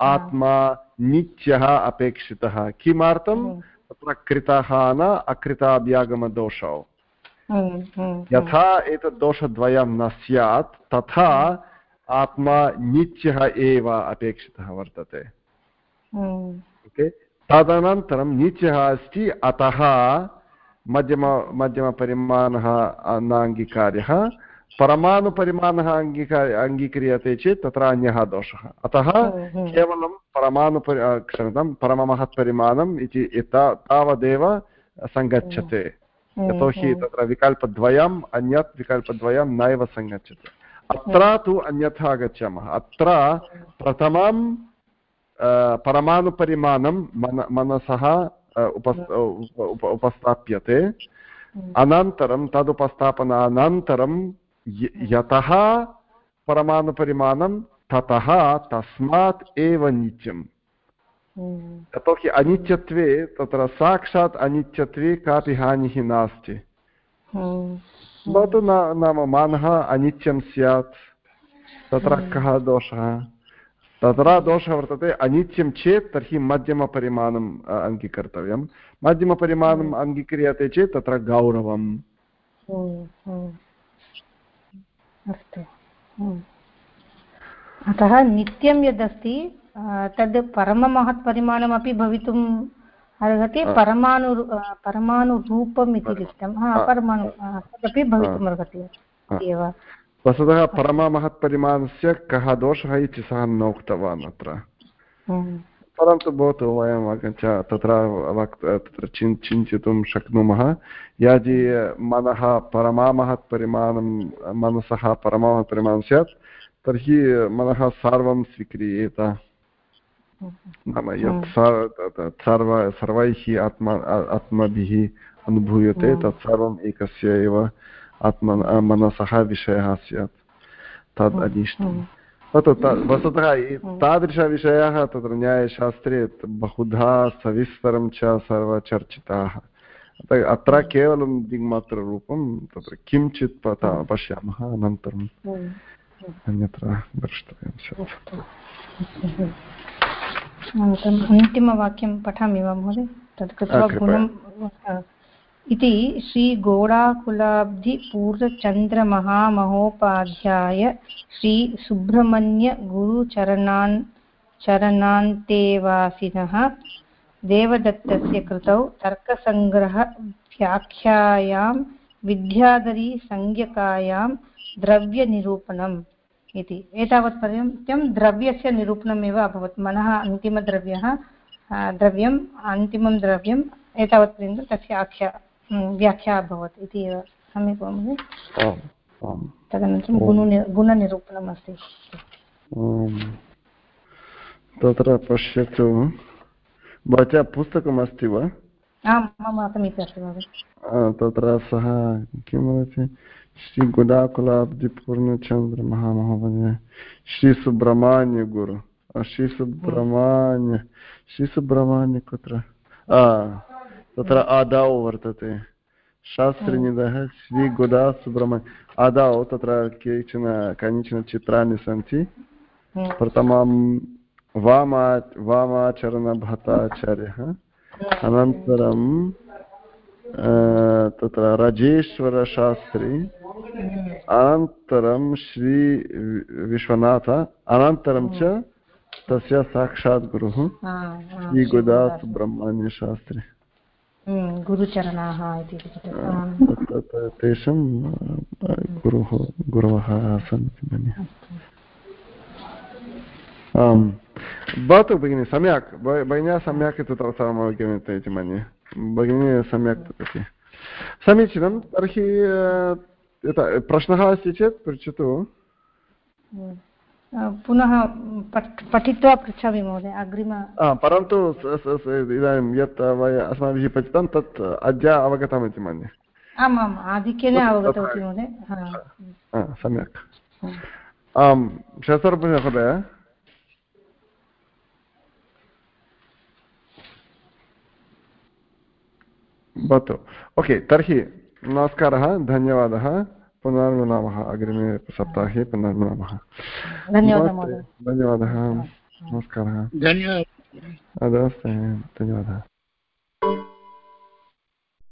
आत्मा नित्यः अपेक्षितः। किमर्थं तत्र कृतः न अकृताभ्यागमदोषौ। यथा एतत् दोषद्वयं न स्यात् तथा आत्मा नित्यः एव अपेक्षितः वर्तते। ओके? तदनन्तरं नीचः अस्ति अतः मध्यम मध्यमपरिमाणः नाङ्गीकार्यः परमाणुपरिमाणः अङ्गीकार अङ्गीक्रियते चेत् तत्र अन्यः दोषः। अतः केवलं परमाणुपरि क्षम्यतां परममहत्परिमाणम् इति तावदेव सङ्गच्छते। यतोहि तत्र विकल्पद्वयम् अन्यत् विकल्पद्वयं नैव सङ्गच्छते। अत्र तु अन्यथा गच्छामः। अत्र प्रथमं परमाणुपरिमाणं मन मनसः उपस्थाप्यते। अनन्तरं तदुपस्थापनानन्तरं यतः परमाणुपरिमाणं ततः तस्मात् एव नित्यम् यतोहि अनित्यत्वे तत्र साक्षात् अनित्यत्वे कापि हानिः नास्ति। भवतु नाम मानः अनित्यं स्यात्। तत्र कः दोषः? तत्र दोषः वर्तते अनित्यं चेत् तर्हि मध्यमपरिमाणम् अङ्गीकर्तव्यं। मध्यमपरिमाणम् अङ्गीक्रियते चेत् तत्र गौरवम्। अस्तु। अतः नित्यं यदस्ति तद् परममहत्परिमाणमपि भवितुम् अर्हति परमाणु परमाणुरूपम् इति लिखितं परमाणु तदपि भवितुम् अर्हति एव। वस्तुतः परममहत्परिमाणस्य कः दोषः इति सः न उक्तवान् अत्र। हम्म। परन्तु भवतु वयम् आगच्छ तत्र वक् तत्र चिन् चिन्तितुं शक्नुमः यदि मनः परमामहत्परिमाणं मनसः परमामहत्परिमाणं स्यात् तर्हि मनः सर्वं स्वीक्रियेत नाम यत् सर्व सर्वैः आत्मा आत्मभिः अनुभूयते तत्सर्वम् एकस्य एव आत्मन मनसः विषयः स्यात् तद् अनिष्टं तत् वस्तुतः तादृशविषयाः तत्र न्यायशास्त्रे बहुधा सविस्तरं च सर्वचर्चिताः अत्र केवलं दिङ्मात्ररूपं तत्र किञ्चित् पता पश्यामः अनन्तरम् अन्यत्र द्रष्टव्यं अन्तिमवाक्यं पठामि वा महोदय तत् कृत्वा गुणं इति श्रीगोडाकुलाब्धिपूर्णचन्द्रमहामहोपाध्याय श्रीसुब्रह्मण्यगुरुचरणान् चरणान्तेवासिनः देवदत्तस्य कृतौ तर्कसङ्ग्रहव्याख्यायां विद्याधरीसंज्ञकायां द्रव्यनिरूपणम् इति। एतावत्पर्यन्तं द्रव्यस्य निरूपणमेव अभवत्। मनः अन्तिमद्रव्यः द्रव्यम्, अन्तिमं द्रव्यम् एतावत्पर्यन्तं तस्य आख्या व्याख्या अभवत् इति एव महोदय। तदनन्तरं गुणनि गुणनिरूपणम् अस्ति तत्र पश्यतु भवत्या पुस्तकमस्ति वा? आम् मम समीपे अस्ति महोदय। तत्र सः किं वदति? श्रीगुडाकुलाब्धिपूर्णचन्द्रमहामहोदय श्रीसुब्रह्मण्यगुरु। श्रीसुब्रह्मण्य श्रीसुब्रह्मण्य कुत्र? तत्र आदौ वर्तते। शास्त्रिनिधः श्रीगुडा सुब्रह्मण्य। आदौ तत्र केचन कानिचन चित्राणि सन्ति। प्रथमं वामा वामाचरणभट्टाचार्यः। अनन्तरं तत्र रजेश्वरशास्त्री। अनन्तरं श्री विश्वनाथ। अनन्तरं च तस्य साक्षात् गुरुः। श्रीगुदा सुब्रह्मण्यशास्त्री। गुरुचरणाः इति तेषां गुरुः गुरवः आसन् आम्। भवतु भगिनि सम्यक्। भगिन्या सम्यक् तत्र अवगम्यते इति मन्ये भगिनी सम्यक् वदति समीचीनं तर्हि प्रश्नः अस्ति चेत् पृच्छतु। पुनः पठित्वा पृच्छामि महोदय अग्रिम परन्तु इदानीं यत् वय अस्माभिः पठितं तत् अद्य अवगतम् इति मन्ये। आम् आम् आधिक्येन अवगतवती महोदय सम्यक्। आं शतरूपमहोदय भवतु। ओके तर्हि नमस्कारः धन्यवादः। पुनर्मिलामः अग्रिमे सप्ताहे पुनर्मिलामः। धन्यवादः नमस्कारः। धन्यवादः। धन्यवादः।